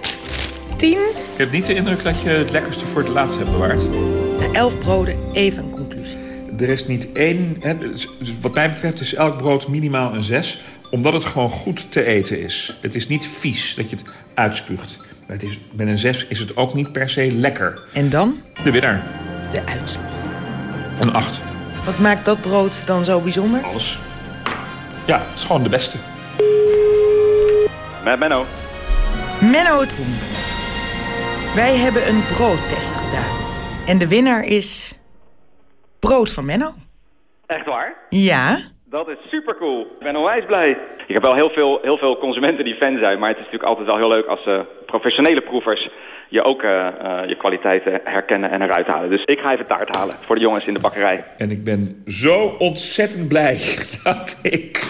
10. Ik heb niet de indruk dat je het lekkerste voor het laatst hebt bewaard. De 11 broden, even een conclusie. Er is niet één... Hè, dus wat mij betreft is elk brood minimaal een 6 omdat het gewoon goed te eten is. Het is niet vies dat je het uitspuugt. Het is, met een 6 is het ook niet per se lekker. En dan? De winnaar. De uitslag. Een 8. Wat maakt dat brood dan zo bijzonder? Alles. Ja, het is gewoon de beste. Met Menno. Menno het Hoen. Wij hebben een broodtest gedaan. En de winnaar is... Brood van Menno. Echt waar? Ja. Dat is super cool. Ik ben onwijs blij. Ik heb wel heel veel, heel veel consumenten die fan zijn. Maar het is natuurlijk altijd wel heel leuk als uh, professionele proevers je ook uh, uh, je kwaliteiten herkennen en eruit halen. Dus ik ga even taart halen voor de jongens in de bakkerij. En ik ben zo ontzettend blij dat ik,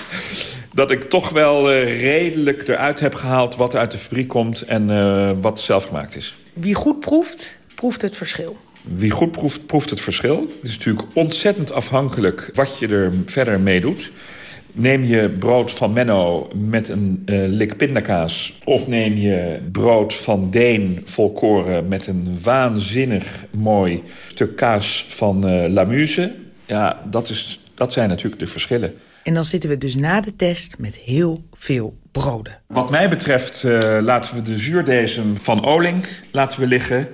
dat ik toch wel redelijk eruit heb gehaald... wat uit de fabriek komt en wat zelf gemaakt is. Wie goed proeft, proeft het verschil. Wie goed proeft, proeft het verschil. Het is natuurlijk ontzettend afhankelijk wat je er verder mee doet. Neem je brood van Menno met een uh, lik pindakaas... of neem je brood van Deen volkoren met een waanzinnig mooi stuk kaas van uh, Lamuse... ja, dat, is, dat zijn natuurlijk de verschillen. En dan zitten we dus na de test met heel veel broden. Wat mij betreft uh, laten we de zuurdesem van Olink laten we liggen...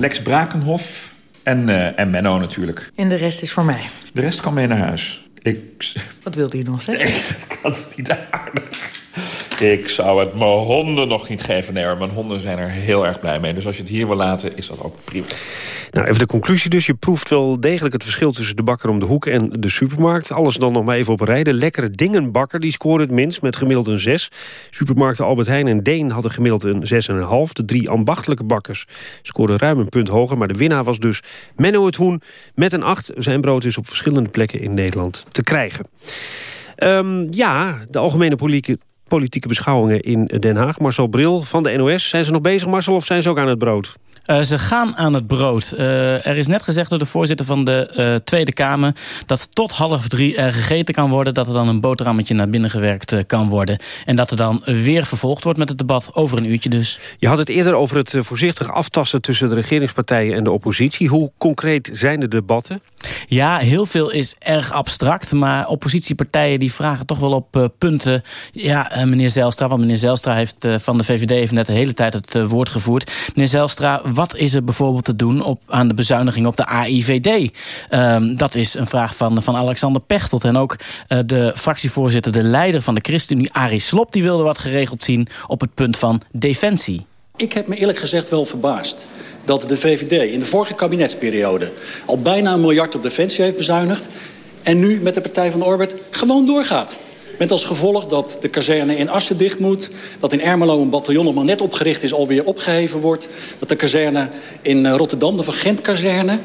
Lex Brakenhof en, uh, en Menno natuurlijk. En de rest is voor mij? De rest kan mee naar huis. Ik... Wat wilde u nog zeggen? Nee, dat is niet aardig. Ik zou het mijn honden nog niet geven. Nee, mijn honden zijn er heel erg blij mee. Dus als je het hier wil laten, is dat ook prima. Nou, even de conclusie dus. Je proeft wel degelijk het verschil tussen de bakker om de hoek en de supermarkt. Alles dan nog maar even op rijden. lekkere dingenbakker, die scoren het minst met gemiddeld een 6. Supermarkten Albert Heijn en Deen hadden gemiddeld een 6,5. De drie ambachtelijke bakkers scoorden ruim een punt hoger. Maar de winnaar was dus Menno het Hoen met een 8. Zijn brood is op verschillende plekken in Nederland te krijgen. Um, ja, de algemene politieke, politieke beschouwingen in Den Haag. Marcel Bril van de NOS. Zijn ze nog bezig, Marcel, of zijn ze ook aan het brood? Uh, ze gaan aan het brood. Uh, er is net gezegd door de voorzitter van de uh, Tweede Kamer... dat tot half drie er gegeten kan worden... dat er dan een boterhammetje naar binnen gewerkt kan worden. En dat er dan weer vervolgd wordt met het debat, over een uurtje dus. Je had het eerder over het voorzichtig aftasten... tussen de regeringspartijen en de oppositie. Hoe concreet zijn de debatten? Ja, heel veel is erg abstract. Maar oppositiepartijen die vragen toch wel op uh, punten. Ja, uh, meneer Zelstra, want meneer Zelstra heeft uh, van de VVD heeft net de hele tijd het woord gevoerd. Meneer Zelstra, wat is er bijvoorbeeld te doen op, aan de bezuiniging op de AIVD? Um, dat is een vraag van, van Alexander Pechtold. En ook de fractievoorzitter, de leider van de ChristenUnie, Arie Slob... die wilde wat geregeld zien op het punt van defensie. Ik heb me eerlijk gezegd wel verbaasd dat de VVD in de vorige kabinetsperiode... al bijna een miljard op defensie heeft bezuinigd... en nu met de Partij van de Orbit gewoon doorgaat. Met als gevolg dat de kazerne in Assen dicht moet. Dat in Ermelo een bataljon nog maar net opgericht is, alweer opgeheven wordt. Dat de kazerne in eh, Rotterdam, de Van Gent-kazerne,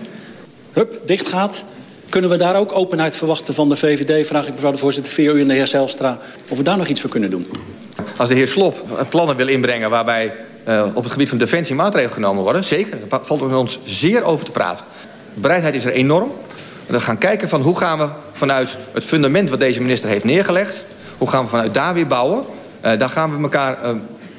hup, dicht gaat. Kunnen we daar ook openheid verwachten van de VVD? Vraag ik mevrouw de voorzitter, via u en de heer Zijlstra... of we daar nog iets voor kunnen doen. Als de heer Slop plannen wil inbrengen waarbij uh, op het gebied van defensie maatregelen genomen worden... zeker, daar valt er ons zeer over te praten. De bereidheid is er enorm. We gaan kijken van hoe gaan we vanuit het fundament wat deze minister heeft neergelegd... hoe gaan we vanuit daar weer bouwen... Uh, daar gaan we elkaar uh,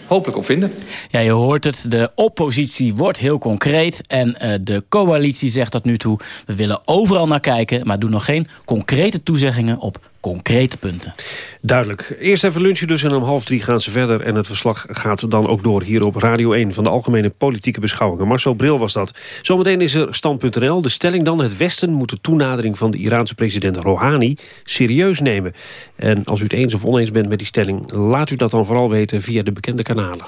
hopelijk op vinden. Ja, je hoort het. De oppositie wordt heel concreet. En de coalitie zegt tot nu toe... we willen overal naar kijken... maar doen nog geen concrete toezeggingen op concrete punten. Duidelijk. Eerst even lunchen dus en om half drie gaan ze verder. En het verslag gaat dan ook door hier op Radio 1... van de Algemene Politieke Beschouwingen. Marcel Bril was dat. Zometeen is er stand.nl. De stelling dan, het Westen moet de toenadering van de Iraanse president Rouhani serieus nemen. En als u het eens of oneens bent met die stelling... laat u dat dan vooral weten via de bekende kanalen.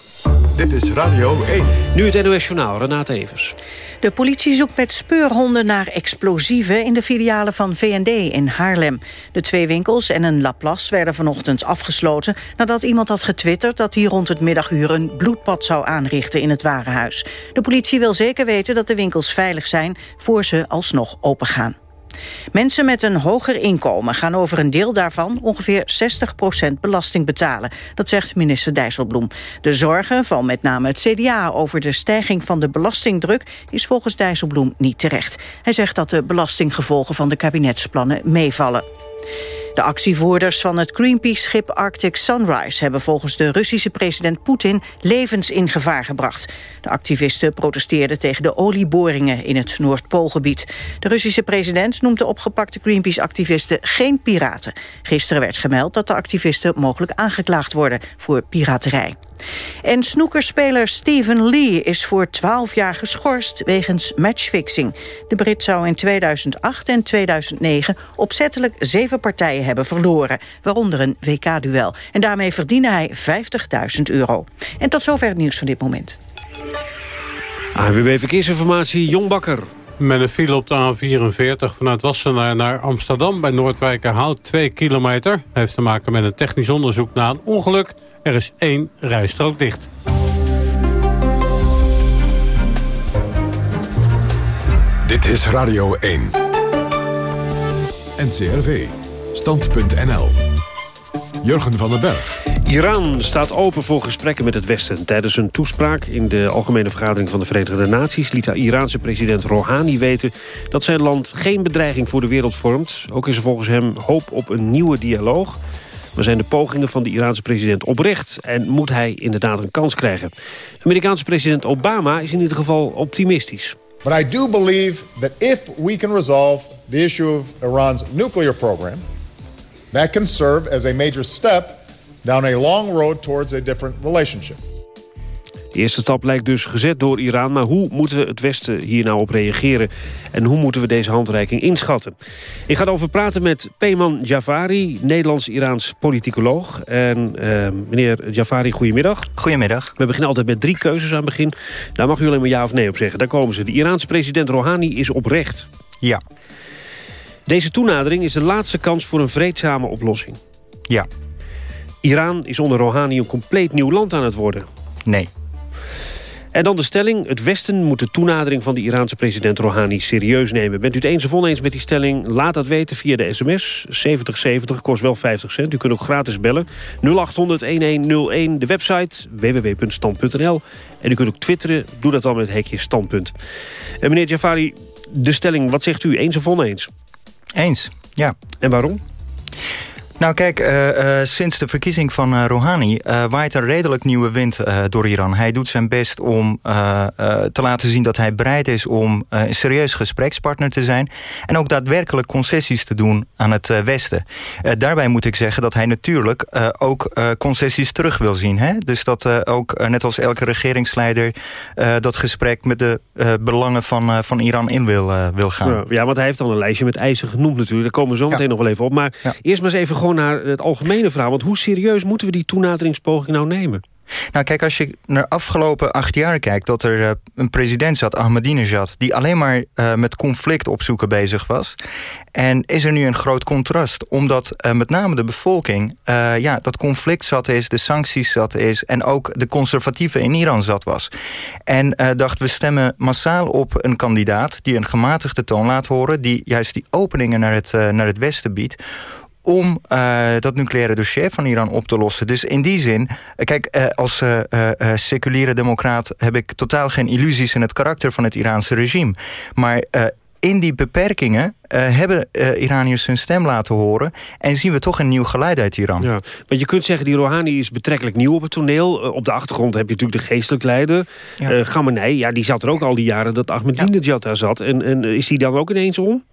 Dit is Radio 1. Nu het NOS Journaal, Renate Evers. De politie zoekt met speurhonden naar explosieven in de filialen van VND in Haarlem. De twee winkels en een Laplace werden vanochtend afgesloten... nadat iemand had getwitterd dat hij rond het middaguur een bloedbad zou aanrichten in het warenhuis. De politie wil zeker weten dat de winkels veilig zijn voor ze alsnog opengaan. Mensen met een hoger inkomen gaan over een deel daarvan ongeveer 60% belasting betalen. Dat zegt minister Dijsselbloem. De zorgen van met name het CDA over de stijging van de belastingdruk is volgens Dijsselbloem niet terecht. Hij zegt dat de belastinggevolgen van de kabinetsplannen meevallen. De actievoerders van het Greenpeace-schip Arctic Sunrise... hebben volgens de Russische president Poetin levens in gevaar gebracht. De activisten protesteerden tegen de olieboringen in het Noordpoolgebied. De Russische president noemt de opgepakte Greenpeace-activisten geen piraten. Gisteren werd gemeld dat de activisten mogelijk aangeklaagd worden voor piraterij. En snoekerspeler Stephen Lee is voor 12 jaar geschorst wegens matchfixing. De Brit zou in 2008 en 2009 opzettelijk zeven partijen hebben verloren, waaronder een WK-duel. En daarmee verdiende hij 50.000 euro. En tot zover het nieuws van dit moment. AWB Verkeersinformatie, Jon Bakker. Met een file op de A44 vanuit Wassenaar naar Amsterdam... bij Noordwijkerhout 2 kilometer. Heeft te maken met een technisch onderzoek na een ongeluk. Er is één rijstrook dicht. Dit is Radio 1. NCRV. Stand.nl. Jurgen van den Berg. Iran staat open voor gesprekken met het Westen. Tijdens een toespraak in de Algemene Vergadering van de Verenigde Naties... liet de Iraanse president Rouhani weten dat zijn land geen bedreiging voor de wereld vormt. Ook is er volgens hem hoop op een nieuwe dialoog. Maar zijn de pogingen van de Iraanse president oprecht... en moet hij inderdaad een kans krijgen? Amerikaanse president Obama is in ieder geval optimistisch. But I do believe that if we can resolve the issue of Iran's nuclear program... that can serve as a major step down a long road towards a different relationship. De eerste stap lijkt dus gezet door Iran, maar hoe moeten het Westen hier nou op reageren? En hoe moeten we deze handreiking inschatten? Ik ga erover praten met Peyman Jafari, Nederlands-Iraans politicoloog. En uh, meneer Jafari, goedemiddag. Goedemiddag. We beginnen altijd met drie keuzes aan het begin. Daar mag u alleen maar ja of nee op zeggen. Daar komen ze. De Iraanse president Rouhani is oprecht. Ja. Deze toenadering is de laatste kans voor een vreedzame oplossing. Ja. Iran is onder Rouhani een compleet nieuw land aan het worden. Nee. En dan de stelling, het Westen moet de toenadering van de Iraanse president Rouhani serieus nemen. Bent u het eens of oneens met die stelling? Laat dat weten via de sms. 7070 kost wel 50 cent. U kunt ook gratis bellen. 0800-1101, de website www.stand.nl. En u kunt ook twitteren. Doe dat dan met het hekje standpunt. En meneer Jafari, de stelling, wat zegt u? Eens of oneens? Eens, ja. En waarom? Nou kijk, uh, uh, sinds de verkiezing van uh, Rouhani waait er redelijk nieuwe wind door Iran. Hij doet zijn best om te laten zien dat hij bereid is om een serieus gesprekspartner te zijn. En ook daadwerkelijk concessies te doen aan het Westen. daarbij moet ik zeggen dat hij natuurlijk ook concessies terug wil zien. Hè? Dus dat ook, net als elke regeringsleider, dat gesprek met de belangen van, van Iran in wil, wil gaan. Ja, want hij heeft al een lijstje met eisen genoemd natuurlijk. Daar komen we zo meteen ja. nog wel even op. Maar ja. eerst maar eens even naar het algemene verhaal. Want hoe serieus moeten we die toenaderingspoging nou nemen? Nou kijk, als je naar afgelopen acht jaar kijkt... dat er uh, een president zat, Ahmadinejad... die alleen maar uh, met conflict opzoeken bezig was. En is er nu een groot contrast. Omdat uh, met name de bevolking ja, dat conflict zat is... de sancties zat is en ook de conservatieven in Iran zat was. En dacht, we stemmen massaal op een kandidaat... die een gematigde toon laat horen... die juist die openingen naar het, naar het westen biedt om uh, dat nucleaire dossier van Iran op te lossen. Dus in die zin, uh, kijk, uh, als seculiere democraat... heb ik totaal geen illusies in het karakter van het Iraanse regime. Maar in die beperkingen hebben Iraniërs hun stem laten horen... en zien we toch een nieuw geluid uit Iran. Ja, want je kunt zeggen, die Rouhani is betrekkelijk nieuw op het toneel. op de achtergrond heb je natuurlijk de geestelijk leider. Ja. Ja, die zat er ook al die jaren dat Ahmadinejad ja. daar zat. En, en is die dan ook ineens om?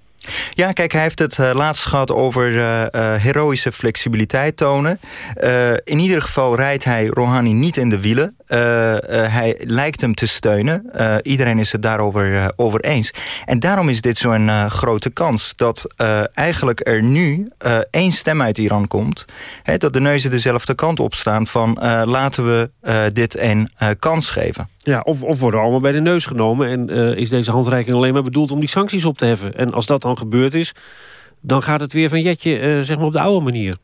Ja, kijk, hij heeft het uh, laatst gehad over uh, uh, heroïsche flexibiliteit tonen. in ieder geval rijdt hij Rouhani niet in de wielen. hij lijkt hem te steunen. iedereen is het daarover over eens. En daarom is dit zo'n grote kans... dat eigenlijk er nu één stem uit Iran komt... Hè, dat de neuzen dezelfde kant op staan van... laten we dit een kans geven. Ja, of, of worden allemaal bij de neus genomen... en uh, is deze handreiking alleen maar bedoeld om die sancties op te heffen. En als dat dan gebeurd is, dan gaat het weer van Jetje uh, zeg maar op de oude manier.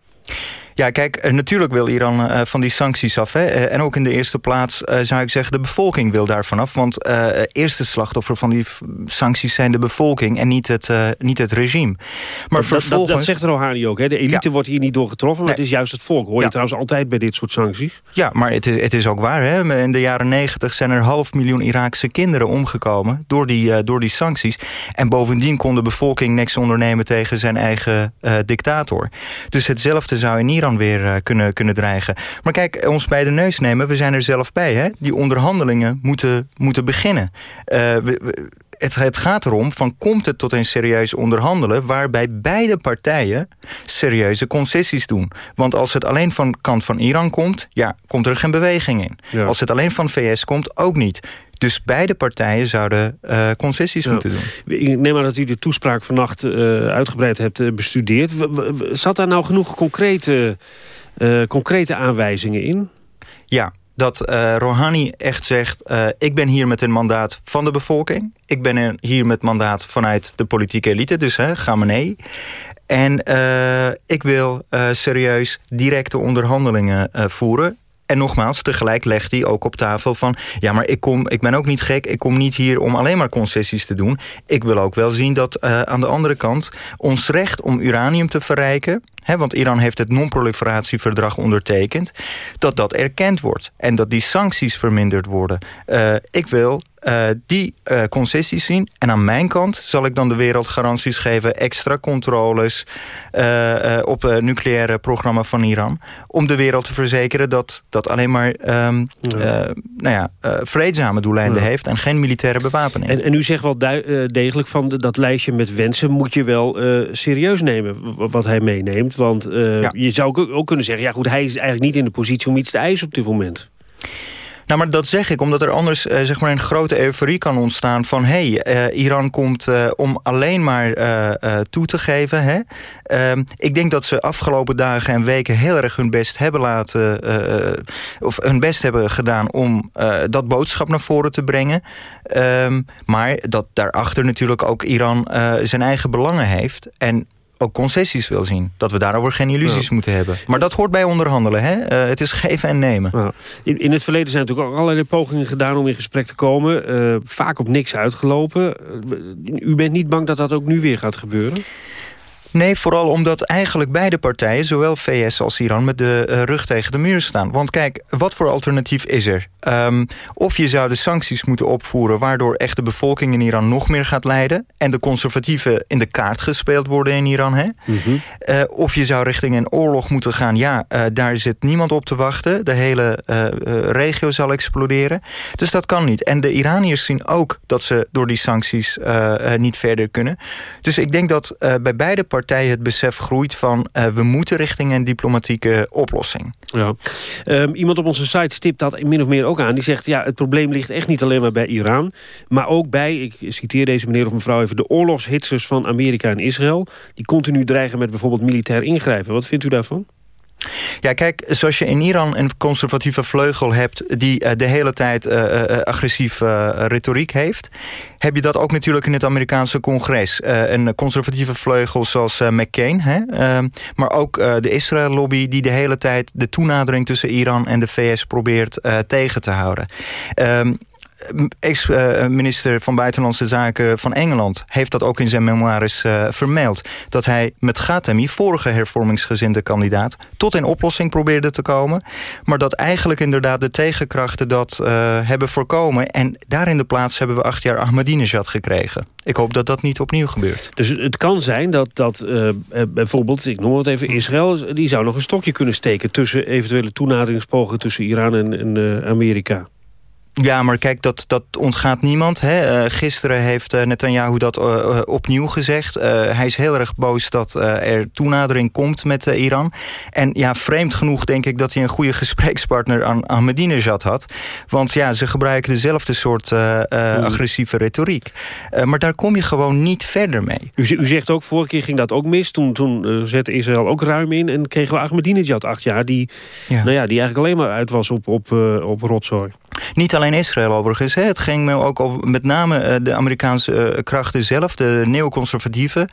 Ja, kijk, eh, natuurlijk wil Iran uh, van die sancties af. Hè? En ook in de eerste plaats uh, zou ik zeggen... de bevolking wil daarvan af. Want eerste slachtoffer van die sancties zijn de bevolking... en niet het, niet het regime. Maar dat, vervolgens... dat, dat zegt Rouhani ook. Hè? De elite ja. wordt hier niet door getroffen, maar nee. het is juist het volk. Hoor je ja. trouwens altijd bij dit soort sancties? Ja, maar het is, het is ook waar. Hè? In de jaren negentig zijn er half miljoen Iraakse kinderen omgekomen... door die, door die sancties. En bovendien kon de bevolking niks ondernemen... tegen zijn eigen dictator. Dus hetzelfde zou in Iran weer uh, kunnen, kunnen dreigen. Maar kijk, ons bij de neus nemen, we zijn er zelf bij. Hè? Die onderhandelingen moeten, moeten beginnen. We, we, het, het, gaat erom van komt het tot een serieus onderhandelen... waarbij beide partijen serieuze concessies doen. Want als het alleen van kant van Iran komt... ja, komt er geen beweging in. Ja. Als het alleen van VS komt, ook niet. Dus beide partijen zouden uh, concessies ja. moeten doen. Ik neem aan dat u de toespraak vannacht uh, uitgebreid hebt uh, bestudeerd. Zat daar nou genoeg concrete, concrete aanwijzingen in? Ja, dat uh, Rouhani echt zegt... Uh, ik ben hier met een mandaat van de bevolking. Ik ben hier met mandaat vanuit de politieke elite, dus hè, Khamenei. En uh, ik wil serieus directe onderhandelingen voeren. En nogmaals, tegelijk legt hij ook op tafel van... ja, maar ik, kom, ik ben ook niet gek. Ik kom niet hier om alleen maar concessies te doen. Ik wil ook wel zien dat uh, aan de andere kant... ons recht om uranium te verrijken... Hè, want Iran heeft het non-proliferatieverdrag ondertekend... dat dat erkend wordt. En dat die sancties verminderd worden. Uh, ik wil uh, die uh, concessies zien. En aan mijn kant zal ik dan de wereld garanties geven... extra controles uh, op het nucleaire programma van Iran... om de wereld te verzekeren dat dat alleen maar um, ja. nou ja, vreedzame doeleinden ja. heeft... en geen militaire bewapening. En, en u zegt wel degelijk van dat lijstje met wensen... moet je wel serieus nemen wat hij meeneemt. Want ja. je zou ook kunnen zeggen... ja goed, hij is eigenlijk niet in de positie om iets te eisen op dit moment. Nou, maar dat zeg ik omdat er anders uh, zeg maar een grote euforie kan ontstaan... van hé, hey, uh, Iran komt uh, om alleen maar toe te geven. Hè? Ehm, ik denk dat ze afgelopen dagen en weken heel erg hun best hebben laten... of hun best hebben gedaan om dat boodschap naar voren te brengen. Um, maar dat daarachter natuurlijk ook Iran zijn eigen belangen heeft... en ook concessies wil zien. Dat we daarover geen illusies ja. moeten hebben. Maar dat hoort bij onderhandelen. Hè? Uh, het is geven en nemen. Ja. In, in, het verleden zijn natuurlijk ook allerlei pogingen gedaan om in gesprek te komen. Uh, vaak op niks uitgelopen. Uh, u bent niet bang dat dat ook nu weer gaat gebeuren? Nee, vooral omdat eigenlijk beide partijen, zowel VS als Iran... met de uh, rug tegen de muur staan. Want kijk, wat voor alternatief is er? Um, of je zou de sancties moeten opvoeren... waardoor echt de bevolking in Iran nog meer gaat lijden... en de conservatieven in de kaart gespeeld worden in Iran. Hè? Mm -hmm. uh, of je zou richting een oorlog moeten gaan. Ja, uh, daar zit niemand op te wachten. De hele regio zal exploderen. Dus dat kan niet. En de Iraniërs zien ook dat ze door die sancties niet verder kunnen. Dus ik denk dat bij beide partijen partij het besef groeit van... Uh, we moeten richting een diplomatieke oplossing. Ja. Um, iemand op onze site stipt dat min of meer ook aan. Die zegt, ja, het probleem ligt echt niet alleen maar bij Iran... maar ook bij, ik citeer deze meneer of mevrouw even... de oorlogshitsers van Amerika en Israël... die continu dreigen met bijvoorbeeld militair ingrijpen. Wat vindt u daarvan? Ja, kijk, zoals je in Iran een conservatieve vleugel hebt... die uh, de hele tijd uh, uh, agressieve retoriek heeft... heb je dat ook natuurlijk in het Amerikaanse congres. een conservatieve vleugel zoals McCain. Hè? Ehm, maar ook de Israël-lobby die de hele tijd... de toenadering tussen Iran en de VS probeert tegen te houden. Ehm, ex-minister van Buitenlandse Zaken van Engeland... heeft dat ook in zijn memoires uh, vermeld. Dat hij met Ghatami, vorige hervormingsgezinde kandidaat... tot een oplossing probeerde te komen. Maar dat eigenlijk inderdaad de tegenkrachten dat uh, hebben voorkomen. En daar in de plaats hebben we acht jaar Ahmadinejad gekregen. Ik hoop dat dat niet opnieuw gebeurt. Dus het kan zijn dat, dat uh, bijvoorbeeld, ik noem het even, Israël... die zou nog een stokje kunnen steken... tussen eventuele toenaderingspogen tussen Iran en, en Amerika. Ja, maar kijk, dat, dat ontgaat niemand. Hè. Uh, gisteren heeft uh, Netanyahu dat uh, opnieuw gezegd. hij is heel erg boos dat er toenadering komt met Iran. En ja, vreemd genoeg denk ik dat hij een goede gesprekspartner aan Ahmadinejad had. Want ja, ze gebruiken dezelfde soort hmm. agressieve retoriek. maar daar kom je gewoon niet verder mee. U, u, zegt ook, vorige keer ging dat ook mis. Toen, toen zette Israël ook ruim in en kregen we Ahmadinejad acht jaar... die, ja. Nou ja, die eigenlijk alleen maar uit was op, op, op rotzooi. Niet alleen Israël overigens. Hè. Het ging me ook over met name eh, de Amerikaanse eh, krachten zelf, de neoconservatieven.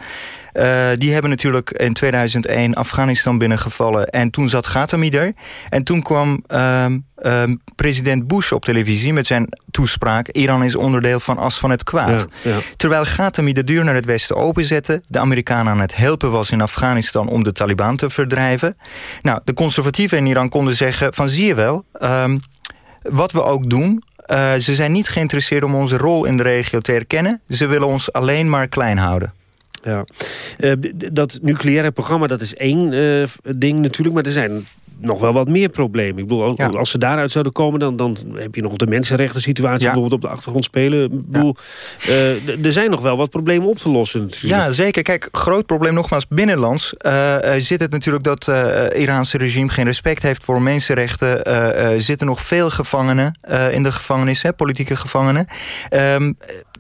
Uh, die hebben natuurlijk in 2001 Afghanistan binnengevallen. En toen zat Ghatami er. En toen kwam uh, uh, president Bush op televisie met zijn toespraak... Iran is onderdeel van as van het kwaad. Ja, ja. Terwijl Ghatami de deur naar het westen openzette... de Amerikanen aan het helpen was in Afghanistan om de Taliban te verdrijven. Nou, de conservatieven in Iran konden zeggen van zie je wel... Ehm, wat we ook doen, uh, ze zijn niet geïnteresseerd om onze rol in de regio te erkennen. Ze willen ons alleen maar klein houden. Ja. Uh, dat nucleaire programma, dat is één uh, ding natuurlijk. Maar er zijn nog wel wat meer problemen. Ik bedoel, ja. als ze daaruit zouden komen... Dan, dan heb je nog de mensenrechten situatie ja. bijvoorbeeld op de achtergrond spelen. Ik bedoel, uh, er zijn nog wel wat problemen op te lossen. Natuurlijk. Ja, zeker. Kijk, groot probleem nogmaals binnenlands. Uh, zit het natuurlijk dat het Iraanse regime geen respect heeft voor mensenrechten. zitten nog veel gevangenen in de gevangenis, hè, politieke gevangenen. Um,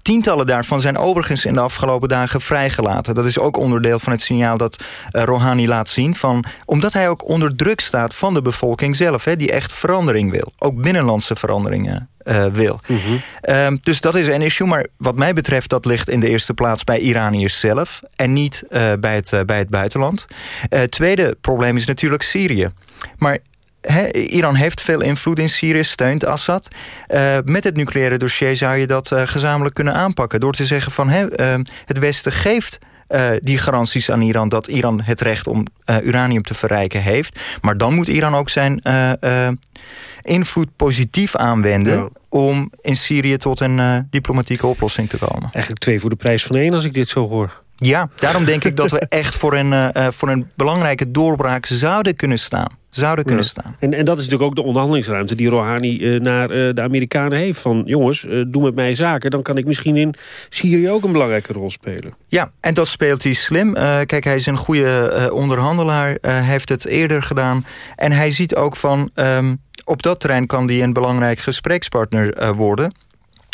Tientallen daarvan zijn overigens in de afgelopen dagen vrijgelaten. Dat is ook onderdeel van het signaal dat uh, Rouhani laat zien. Van, omdat hij ook onder druk staat van de bevolking zelf. Hè, die echt verandering wil. Ook binnenlandse veranderingen uh, wil. Mm -hmm. uh, dus dat is een issue. Maar wat mij betreft dat ligt in de eerste plaats bij Iraniërs zelf. En niet uh, bij, het, bij het buitenland. Tweede probleem is natuurlijk Syrië. Maar He, Iran heeft veel invloed in Syrië, steunt Assad. Uh, met het nucleaire dossier zou je dat uh, gezamenlijk kunnen aanpakken. Door te zeggen van he, uh, het Westen geeft die garanties aan Iran... dat Iran het recht om uranium te verrijken heeft. Maar dan moet Iran ook zijn invloed positief aanwenden... Ja. om in Syrië tot een diplomatieke oplossing te komen. Eigenlijk twee voor de prijs van één als ik dit zo hoor. Ja, daarom denk ik dat we echt voor een, voor een belangrijke doorbraak zouden kunnen staan zouden kunnen ja. staan. En, en dat is natuurlijk ook de onderhandelingsruimte die Rouhani uh, naar uh, de Amerikanen heeft. Van jongens, uh, doe met mij zaken. Dan kan ik misschien in Syrië ook een belangrijke rol spelen. Ja, en dat speelt hij slim. kijk, hij is een goede onderhandelaar. Hij heeft het eerder gedaan. En hij ziet ook van... Um, op dat terrein kan hij een belangrijk gesprekspartner worden...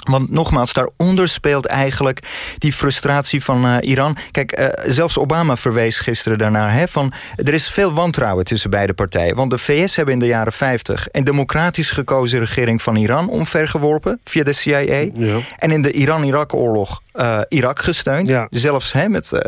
Want nogmaals, daaronder speelt eigenlijk die frustratie van uh, Iran. Kijk, uh, zelfs Obama verwees gisteren daarnaar. Hè, van, er is veel wantrouwen tussen beide partijen. Want de VS hebben in de jaren 50 een democratisch gekozen regering van Iran omvergeworpen via de CIA. Ja. En in de Iran-Irak-oorlog uh, Irak gesteund. Ja. Zelfs hè, met uh,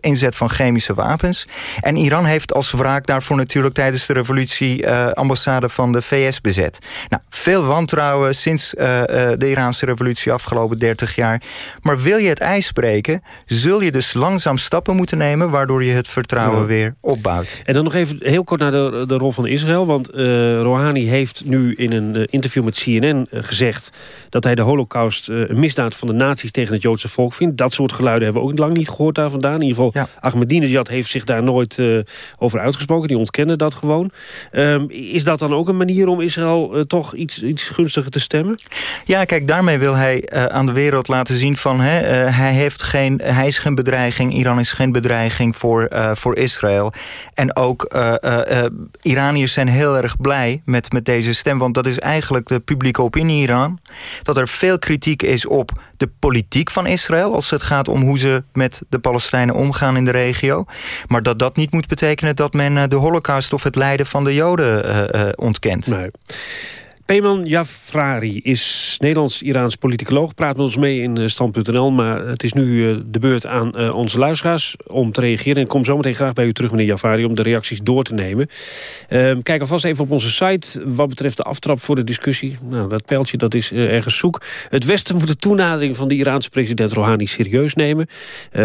inzet van chemische wapens. En Iran heeft als wraak daarvoor natuurlijk tijdens de revolutie uh, ambassade van de VS bezet. Nou, veel wantrouwen sinds de Iraanse revolutie afgelopen 30 jaar. Maar wil je het ijs spreken, zul je dus langzaam stappen moeten nemen... waardoor je het vertrouwen ja. weer opbouwt. En dan nog even heel kort naar de, de rol van Israël. Want Rouhani heeft nu in een interview met CNN gezegd... dat hij de holocaust een misdaad van de nazi's tegen het Joodse volk vindt. Dat soort geluiden hebben we ook lang niet gehoord daar vandaan. In ieder geval, ja. Ahmadinejad heeft zich daar nooit uh, over uitgesproken. Die ontkende dat gewoon. Um, is dat dan ook een manier om Israël uh, toch iets, iets gunstiger te stemmen? Ja, kijk, daarmee wil hij uh, aan de wereld laten zien van... Hè, hij, heeft geen, hij is geen bedreiging, Iran is geen bedreiging voor, voor Israël. En ook Iraniërs zijn heel erg blij met, met deze stem. Want dat is eigenlijk de publieke opinie in Iran. Dat er veel kritiek is op de politiek van Israël... als het gaat om hoe ze met de Palestijnen omgaan in de regio. Maar dat dat niet moet betekenen dat men de holocaust... of het lijden van de Joden ontkent. Nee. Peyman Jafrari is Nederlands-Iraans politicoloog. Praat met ons mee in eh, stand.nl. Maar het is nu eh, de beurt aan uh, onze luisteraars om te reageren. En ik kom zometeen graag bij u terug, meneer Jafrari, om de reacties door te nemen. Uh, kijk alvast even op onze site wat betreft de aftrap voor de discussie. Nou, dat pijltje dat is ergens zoek. Het Westen moet de toenadering van de Iraanse president Rouhani serieus nemen.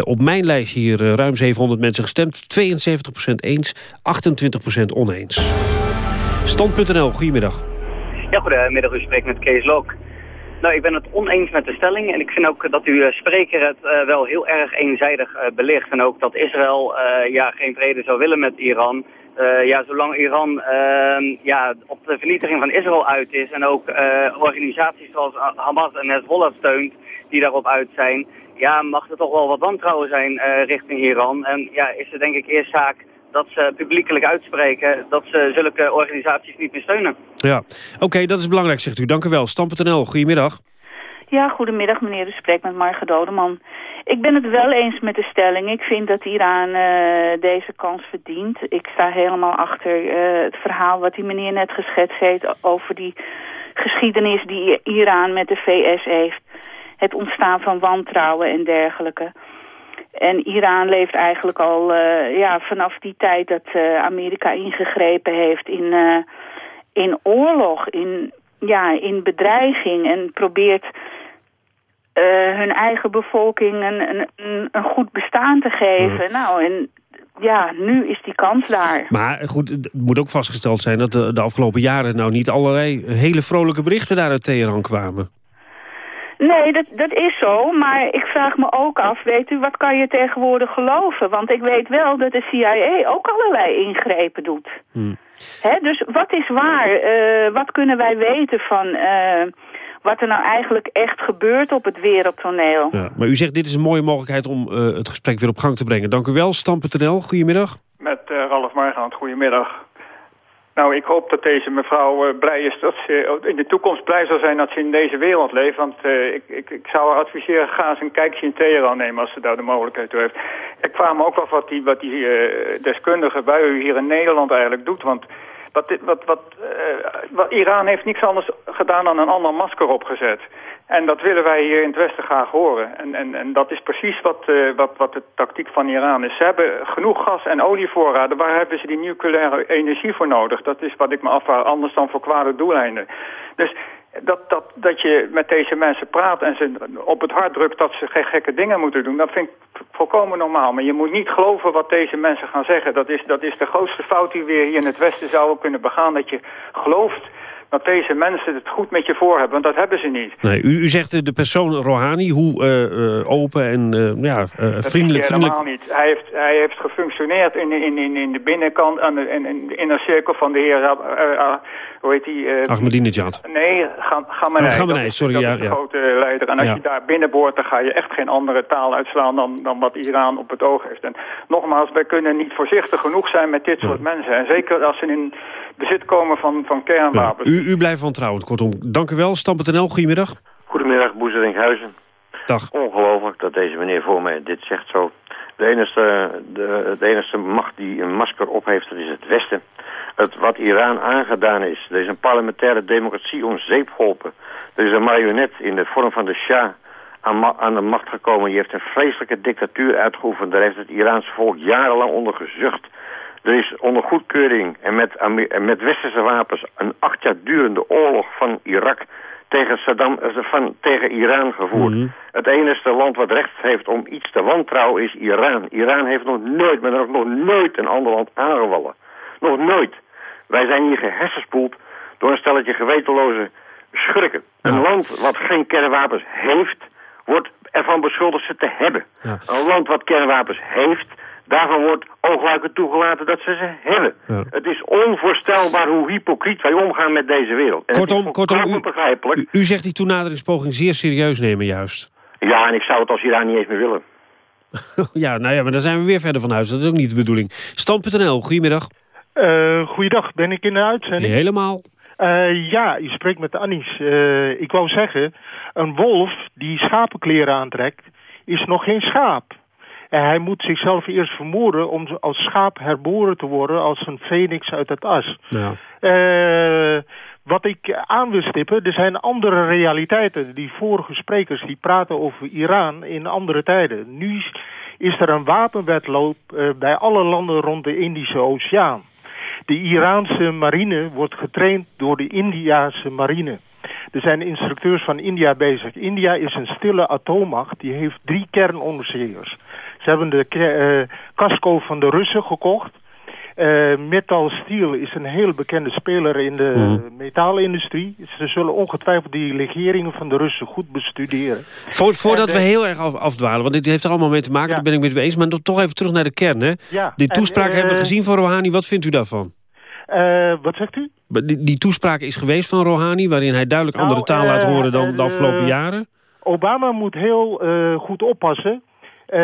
op mijn lijst hier ruim 700 mensen gestemd. 72% eens, 28% oneens. Stand.nl, goedemiddag. Ja, goedemiddag. U spreekt met Kees Lok. Nou, ik ben het oneens met de stelling en ik vind ook dat uw spreker het uh, wel heel erg eenzijdig uh, belicht. En ook dat Israël ja, geen vrede zou willen met Iran. ja, zolang Iran ehm, ja, op de vernietiging van Israël uit is en ook organisaties zoals Hamas en Hezbollah steunt die daarop uit zijn, ja, mag er toch wel wat wantrouwen zijn richting Iran. En ja, is het denk ik eerst zaak dat ze publiekelijk uitspreken dat ze zulke organisaties niet meer steunen. Ja, oké, dat is belangrijk, zegt u. Dank u wel. Stam.nl, goedemiddag. Ja, goedemiddag meneer. U spreekt met Marge Dodeman. Ik ben het wel eens met de stelling. Ik vind dat Iran uh, deze kans verdient. Ik sta helemaal achter uh, het verhaal wat die meneer net geschetst heeft... over die geschiedenis die Iran met de VS heeft. Het ontstaan van wantrouwen en dergelijke. En Iran leeft eigenlijk al uh, ja, vanaf die tijd dat uh, Amerika ingegrepen heeft in, uh, in oorlog, in, ja, in bedreiging en probeert hun eigen bevolking een, een, een goed bestaan te geven. Nou, en ja, nu is die kans daar. Maar goed, het moet ook vastgesteld zijn dat de, de afgelopen jaren nou niet allerlei hele vrolijke berichten daar uit Teheran kwamen. Nee, dat, dat is zo. Maar ik vraag me ook af, weet u, wat kan je tegenwoordig geloven? Want ik weet wel dat de CIA ook allerlei ingrepen doet. Hmm. Hè, dus wat is waar? Uh, wat kunnen wij weten van... Uh, wat er nou eigenlijk echt gebeurt op het wereldtoneel. Ja, maar u zegt dit is een mooie mogelijkheid om uh, het gesprek weer op gang te brengen. Dank u wel, Stam.nl. Goedemiddag. Met Ralf Margaand, goedemiddag. Nou, ik hoop dat deze mevrouw uh, blij is dat ze in de toekomst blij zal zijn dat ze in deze wereld leeft. Want uh, ik, ik, ik zou haar adviseren, ga eens een kijkje in Teheran nemen als ze daar de mogelijkheid toe heeft. Ik vraag me ook af wat die, wat die uh, deskundige bij u hier in Nederland eigenlijk doet. Want wat, wat, wat, wat, Iran heeft niks anders gedaan dan een ander masker opgezet. En dat willen wij hier in het Westen graag horen. En, en, en dat is precies wat, uh, wat, wat de tactiek van Iran is. Ze hebben genoeg gas- en olievoorraden. Waar hebben ze die nucleaire energie voor nodig? Dat is wat ik me afvraag, anders dan voor kwade doeleinden. Dus dat, dat, dat je met deze mensen praat en ze op het hart drukt dat ze gekke dingen moeten doen, dat vind ik volkomen normaal. Maar je moet niet geloven wat deze mensen gaan zeggen. Dat is, dat is de grootste fout die we hier in het Westen zouden kunnen begaan. Dat je gelooft dat deze mensen het goed met je voor hebben. Want dat hebben ze niet. Nee, u, u zegt de persoon Rouhani, hoe uh, uh, open en uh, ja, vriendelijk... helemaal niet. Hij heeft, hij heeft gefunctioneerd in, in, in, in de binnenkant, aan de, in, in de innercirkel van de heer... hoe heet die? Ahmadinejad. Nee, Gamenei. Oh, Gamenei, sorry. Dat ja, is de grote leider. En als ja. je daar binnenboort, dan ga je echt geen andere taal uitslaan... Dan, dan wat Iran op het oog heeft. En nogmaals, wij kunnen niet voorzichtig genoeg zijn met dit soort mensen. En zeker als ze in bezit komen van, van kernwapens. U, u blijft wantrouwend, kortom. Dank u wel. Stam.nl, goedemiddag. Goedemiddag, Boezerinkhuizen. Dag. Ongelooflijk dat deze meneer voor mij dit zegt zo. De enige, de, de enige macht die een masker op heeft, dat is het Westen. Het, wat Iran aangedaan is, er is een parlementaire democratie om zeep geholpen. Er is een marionet in de vorm van de Shah aan, aan de macht gekomen. Die heeft een vreselijke dictatuur uitgeoefend. Daar heeft het Iraanse volk jarenlang onder gezucht. Er is onder goedkeuring en met, en met westerse wapens een acht jaar durende oorlog van Irak tegen, Saddam, van, tegen Iran gevoerd. Mhm. Het enige land wat recht heeft om iets te wantrouwen is Iran. Iran heeft nog nooit, maar ook nog nooit een ander land aangevallen. Nog nooit. Wij zijn hier gehersenspoeld door een stelletje gewetenloze schurken. Een land wat geen kernwapens heeft, wordt ervan beschuldigd ze te hebben. Ja. Een land wat kernwapens heeft, daarvan wordt oogluikend toegelaten dat ze ze hebben. Ja. Het is onvoorstelbaar hoe hypocriet wij omgaan met deze wereld. En Kortom, kortom u, begrijpelijk. u, u zegt die toenaderingspoging zeer serieus nemen juist. Ja, en ik zou het als Iran niet eens meer willen. ja, nou ja, maar daar zijn we weer verder van huis. Dat is ook niet de bedoeling. Stand.nl, goedemiddag. Uh, goeiedag, ben ik in de uitzending? Helemaal. Uh, ja, je spreekt met Annies. Uh, ik wou zeggen, een wolf die schapenkleren aantrekt... is nog geen schaap. En hij moet zichzelf eerst vermoorden om als schaap herboren te worden als een phoenix uit het as. Ja. Eh, wat ik aan wil stippen, er zijn andere realiteiten. Die vorige sprekers die praten over Iran in andere tijden. Nu is er een wapenwetloop uh, bij alle landen rond de Indische Oceaan. De Iraanse marine wordt getraind door de Indiase marine. Er zijn instructeurs van India bezig. India is een stille atoommacht. Die heeft drie kernonderzeeërs. Ze hebben de uh, casco van de Russen gekocht. Uh, Metal Steel is een heel bekende speler in de mm. metaalindustrie. Ze zullen ongetwijfeld die legeringen van de Russen goed bestuderen. Voor, voordat we heel erg af, afdwalen, want dit heeft er allemaal mee te maken, ja. daar ben ik met u eens. Maar toch even terug naar de kern. Hè? Ja. Die toespraak en, hebben we gezien van Rouhani. Wat vindt u daarvan? Uh, wat zegt u? Die, die, toespraak is geweest van Rouhani... waarin hij duidelijk nou, andere taal laat horen dan de afgelopen jaren. Obama moet heel goed oppassen. Uh,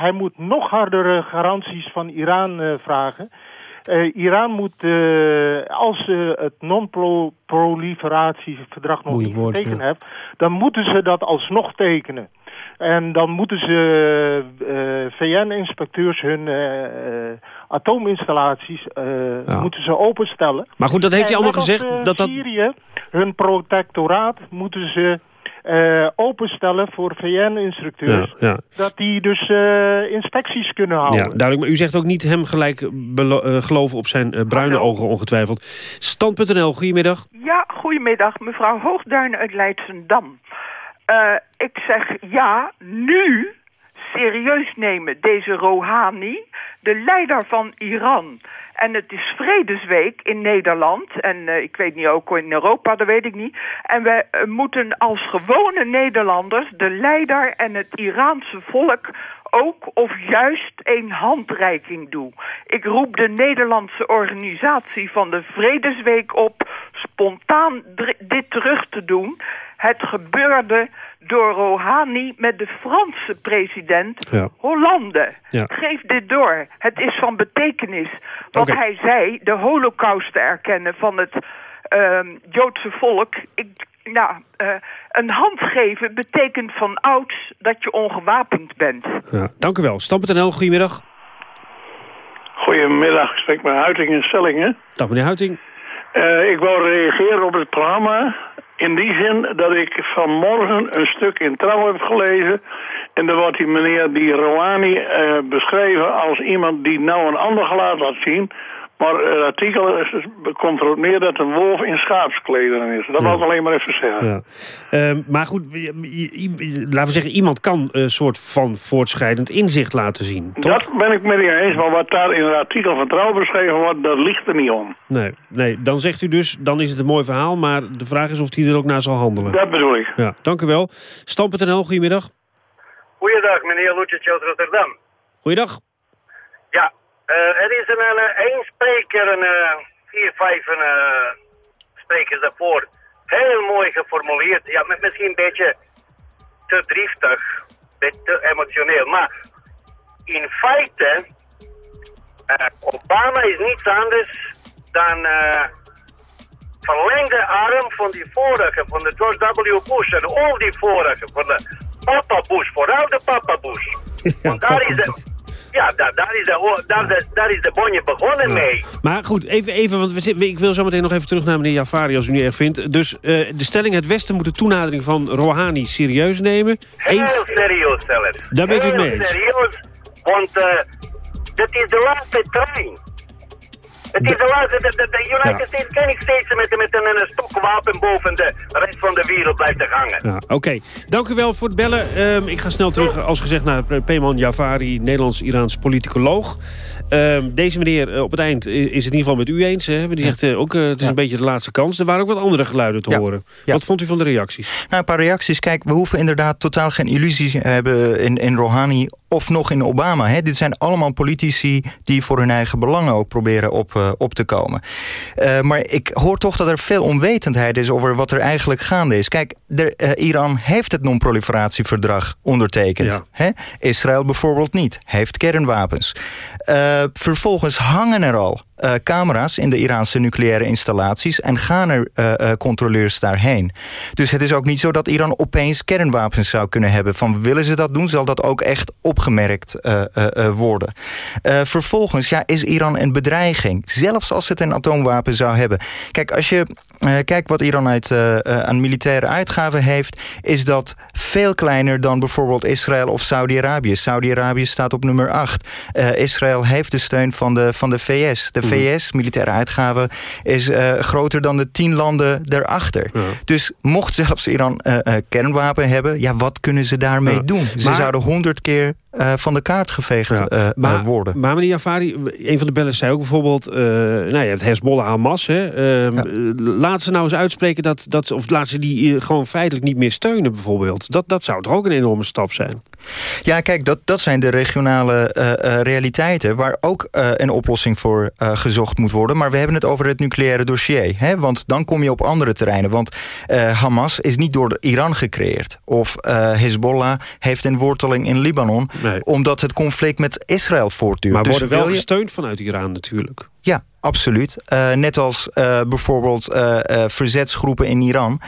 hij moet nog hardere garanties van Iran uh, vragen. Uh, Iran moet, als ze het non-proliferatieverdrag nog niet getekend ja. hebben... dan moeten ze dat alsnog tekenen. En dan moeten ze VN-inspecteurs hun atoominstallaties ja. moeten ze openstellen. Maar goed, dat heeft hij allemaal gezegd. dat dat... Syrië, hun protectoraat, moeten ze uh, openstellen voor VN-instructeurs. Ja, ja. Dat die dus uh, inspecties kunnen houden. Ja, duidelijk. Maar u zegt ook niet hem gelijk uh, geloven op zijn bruine Hallo. ogen ongetwijfeld. Stand.nl, goedemiddag. Ja, goedemiddag. Mevrouw Hoogduin uit Leidsendam. ik zeg ja, nu serieus nemen deze Rouhani, de leider van Iran... En het is Vredesweek in Nederland. En uh, ik weet niet, ook in Europa, dat weet ik niet. En we uh, moeten als gewone Nederlanders de leider en het Iraanse volk ook of juist een handreiking doen. Ik roep de Nederlandse organisatie van de Vredesweek op... spontaan dit terug te doen. Het gebeurde door Rouhani met de Franse president ja. Hollande. Ja. Geef dit door. Het is van betekenis. Wat hij zei, de holocaust te erkennen van het ehm, Joodse volk. Ik, nou, eh, een hand geven betekent van ouds dat je ongewapend bent. Ja, dank u wel. Stam.nl, goedemiddag. Goedemiddag, ik spreek met Huiting in Stellingen. Dag meneer Huiting. Uh, ik wou reageren op het programma. In die zin dat ik vanmorgen een stuk in Trouw heb gelezen. En daar wordt die meneer, die Rouhani, uh, beschreven als iemand die nou een ander gelaat laat zien. Maar het artikel komt erop neer dat een wolf in schaapsklederen is. Dat Ja. wil ik alleen maar even zeggen. Ja. Ehm, maar goed, laten we zeggen, iemand kan een soort van voortschrijdend inzicht laten zien. Toch? Dat ben ik met u eens, maar wat daar in het artikel van Trouw beschreven wordt, dat ligt er niet om. Nee, nee, dan zegt u dus, dan is het een mooi verhaal... maar de vraag is of hij er ook naar zal handelen. Dat bedoel ik. Ja, dank u wel. Stam.nl, goedemiddag. Goeiedag, meneer Loetjes uit Rotterdam. Goeiedag. Ja, eh, er is een, een, één spreker, een eh, vier, vijf een, eh, sprekers daarvoor. Heel mooi geformuleerd. Ja, met misschien een beetje te driftig, beetje te emotioneel. Maar in feite, eh, Obama is niets anders dan eh verlengde arm van die vorige, van de George W. Bush en al die vorige, van de Papa Bush, vooral de Papa Bush. Want daar is de, ja, daar, daar, is de, daar, daar is de bonje begonnen mee. Maar goed, even, even want we zitten, ik wil zo meteen nog even terug naar meneer Jafari... als u niet erg vindt. Dus eh, de stelling, het Westen moet de toenadering van Rouhani serieus nemen. Heel serieus zelfs. Daar bent u mee serieus, want uh, dit is de laatste trein. Het is de laatste, de, de, de United Ja. States kan niet steeds met, met een, een stokwapen boven de rest van de wereld blijven hangen. Ja, Oké, dank u wel voor het bellen. Ehm, ik ga snel terug, als gezegd, naar Peyman Jafari, Nederlands-Iraans politicoloog. Ehm, deze meneer eh, op het eind is het in ieder geval met u eens. Hè? Die zegt eh, ook, eh, het is een beetje de laatste kans. Er waren ook wat andere geluiden te Ja. horen. Ja. Wat vond u van de reacties? Nou, een paar reacties. Kijk, we hoeven inderdaad totaal geen illusies te hebben in, in Rouhani of nog in Obama. Hè. Dit zijn allemaal politici die voor hun eigen belangen ook proberen op, op te komen. Maar ik hoor toch dat er veel onwetendheid is over wat er eigenlijk gaande is. Kijk, de, Iran heeft het non-proliferatieverdrag ondertekend. Hè? Israël bijvoorbeeld niet, heeft kernwapens. Eh, vervolgens hangen er al uh, camera's in de Iraanse nucleaire installaties... en gaan er uh, controleurs daarheen. Dus het is ook niet zo dat Iran opeens kernwapens zou kunnen hebben. Van willen ze dat doen, zal dat ook echt opgemerkt worden. vervolgens ja, is Iran een bedreiging. Zelfs als het een atoomwapen zou hebben. Kijk, als je uh, kijk, wat Iran uit, aan militaire uitgaven heeft... is dat veel kleiner dan bijvoorbeeld Israël of Saudi-Arabië. Saudi-Arabië staat op nummer 8. Uh, Israël heeft de steun van de, van de VS. De. VS, militaire uitgaven, is groter dan de tien landen daarachter. Dus mocht zelfs Iran kernwapen hebben... ja, wat kunnen ze daarmee doen? Ze zouden honderd keer uh, van de kaart geveegd ja. uh, maar, worden. Maar meneer Jafari, een van de bellen zei ook bijvoorbeeld... Uh, nou, je hebt Hezbollah Hamas. Hè, ehm, ja. Laat ze nou eens uitspreken dat... dat of laat ze die gewoon feitelijk niet meer steunen bijvoorbeeld. Dat, dat zou toch ook een enorme stap zijn? Ja, kijk, dat, dat zijn de regionale realiteiten... waar ook een oplossing voor gezocht moet worden. Maar we hebben het over het nucleaire dossier. Hè? Want dan kom je op andere terreinen. Want Hamas is niet door Iran gecreëerd. Of Hezbollah heeft een worteling in Libanon... Nee. omdat het conflict met Israël voortduurt. Maar dus worden wel je... gesteund vanuit Iran natuurlijk. Ja, absoluut. Uh, net als uh, bijvoorbeeld uh, verzetsgroepen in Iran...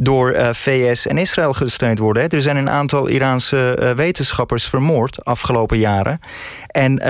door VS en Israël gesteund worden. Hè. Er zijn een aantal Iraanse wetenschappers vermoord afgelopen jaren. En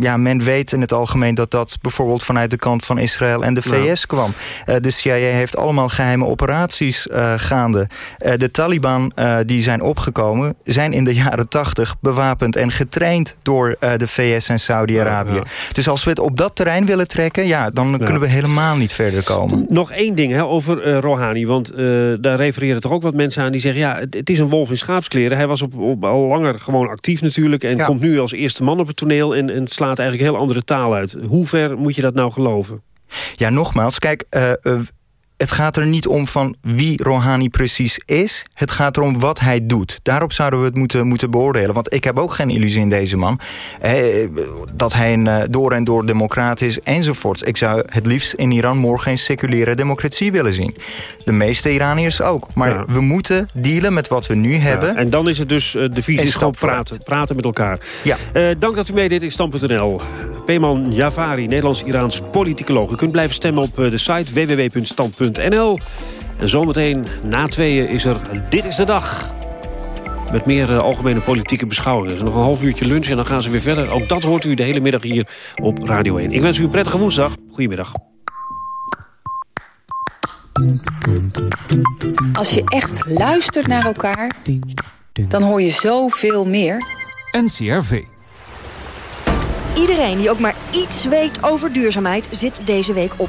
ja, men weet in het algemeen dat dat bijvoorbeeld... vanuit de kant van Israël en de VS ja. kwam. de CIA heeft allemaal geheime operaties gaande. de Taliban die zijn opgekomen... zijn in de jaren tachtig bewapend en getraind... door de VS en Saudi-Arabië. Ja, dus als we het op dat terrein willen trekken... ja, dan kunnen we helemaal niet verder komen. Nog één ding hè, over uh, Rouhani. Want uh, daar refereren toch ook wat mensen aan die zeggen... ja, het, het is een wolf in schaapskleren. Hij was op, op, al langer gewoon actief natuurlijk... en komt nu als eerste man op het toneel... En, en slaat eigenlijk heel andere taal uit. Hoe ver moet je dat nou geloven? Ja, nogmaals, kijk, uh, het gaat er niet om van wie Rouhani precies is. Het gaat erom wat hij doet. Daarop zouden we het moeten, moeten beoordelen. Want ik heb ook geen illusie in deze man. Eh, dat hij een uh, door en door democrat is enzovoorts. Ik zou het liefst in Iran morgen een seculiere democratie willen zien. De meeste Iraniërs ook. Maar ja. we moeten dealen met wat we nu hebben. En dan is het dus uh, de visie is praten, praten met elkaar. Ja. dank dat u meedeed in Stam.nl. Peeman Javari, Nederlands-Iraans politicoloog. U kunt blijven stemmen op de site www.stand.nl NL. En zometeen na tweeën is er Dit is de Dag. Met meer uh, algemene politieke beschouwingen. Dus nog een half uurtje lunch en dan gaan ze weer verder. Ook dat hoort u de hele middag hier op Radio 1. Ik wens u een prettige woensdag. Goedemiddag. Als je echt luistert naar elkaar, dan hoor je zoveel meer. NCRV. Iedereen die ook maar iets weet over duurzaamheid zit deze week op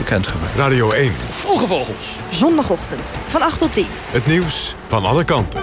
bekendgemaakt. Radio 1. Vroege Vogels. Zondagochtend van 8 tot 10. Het nieuws van alle kanten.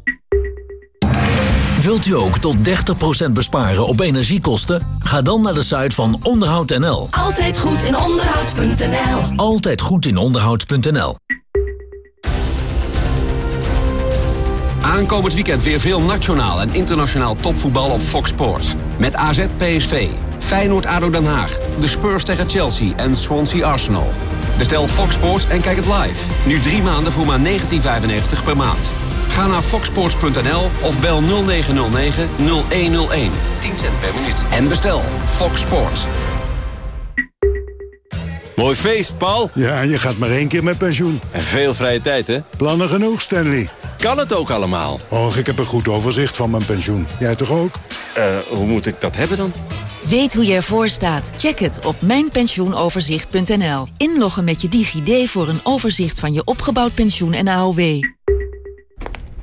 Wilt u ook tot 30% besparen op energiekosten? Ga dan naar de site van onderhoud.nl. Altijd goed in onderhoud.nl. Altijd goed in onderhoud.nl. Aankomend weekend weer veel nationaal en internationaal topvoetbal op Fox Sports. Met AZ PSV, Feyenoord ADO Den Haag, de Spurs tegen Chelsea en Swansea Arsenal. Bestel Fox Sports en kijk het live. Nu drie maanden voor maar 19,95 per maand. Ga naar foxsports.nl of bel 0909 0101. 10 cent per minuut. En bestel Fox Sports. Mooi feest, Paul. Ja, je gaat maar één keer met pensioen. En veel vrije tijd, hè? Plannen genoeg, Stanley. Kan het ook allemaal? Och, ik heb een goed overzicht van mijn pensioen. Jij toch ook? Eh, hoe moet ik dat hebben dan? Weet hoe je ervoor staat? Check het op mijnpensioenoverzicht.nl. Inloggen met je DigiD voor een overzicht van je opgebouwd pensioen en AOW.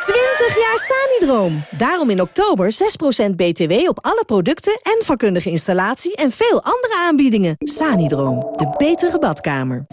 20 jaar Sanidroom. Daarom in oktober 6% BTW op alle producten en vakkundige installatie en veel andere aanbiedingen. Sanidroom, de betere badkamer.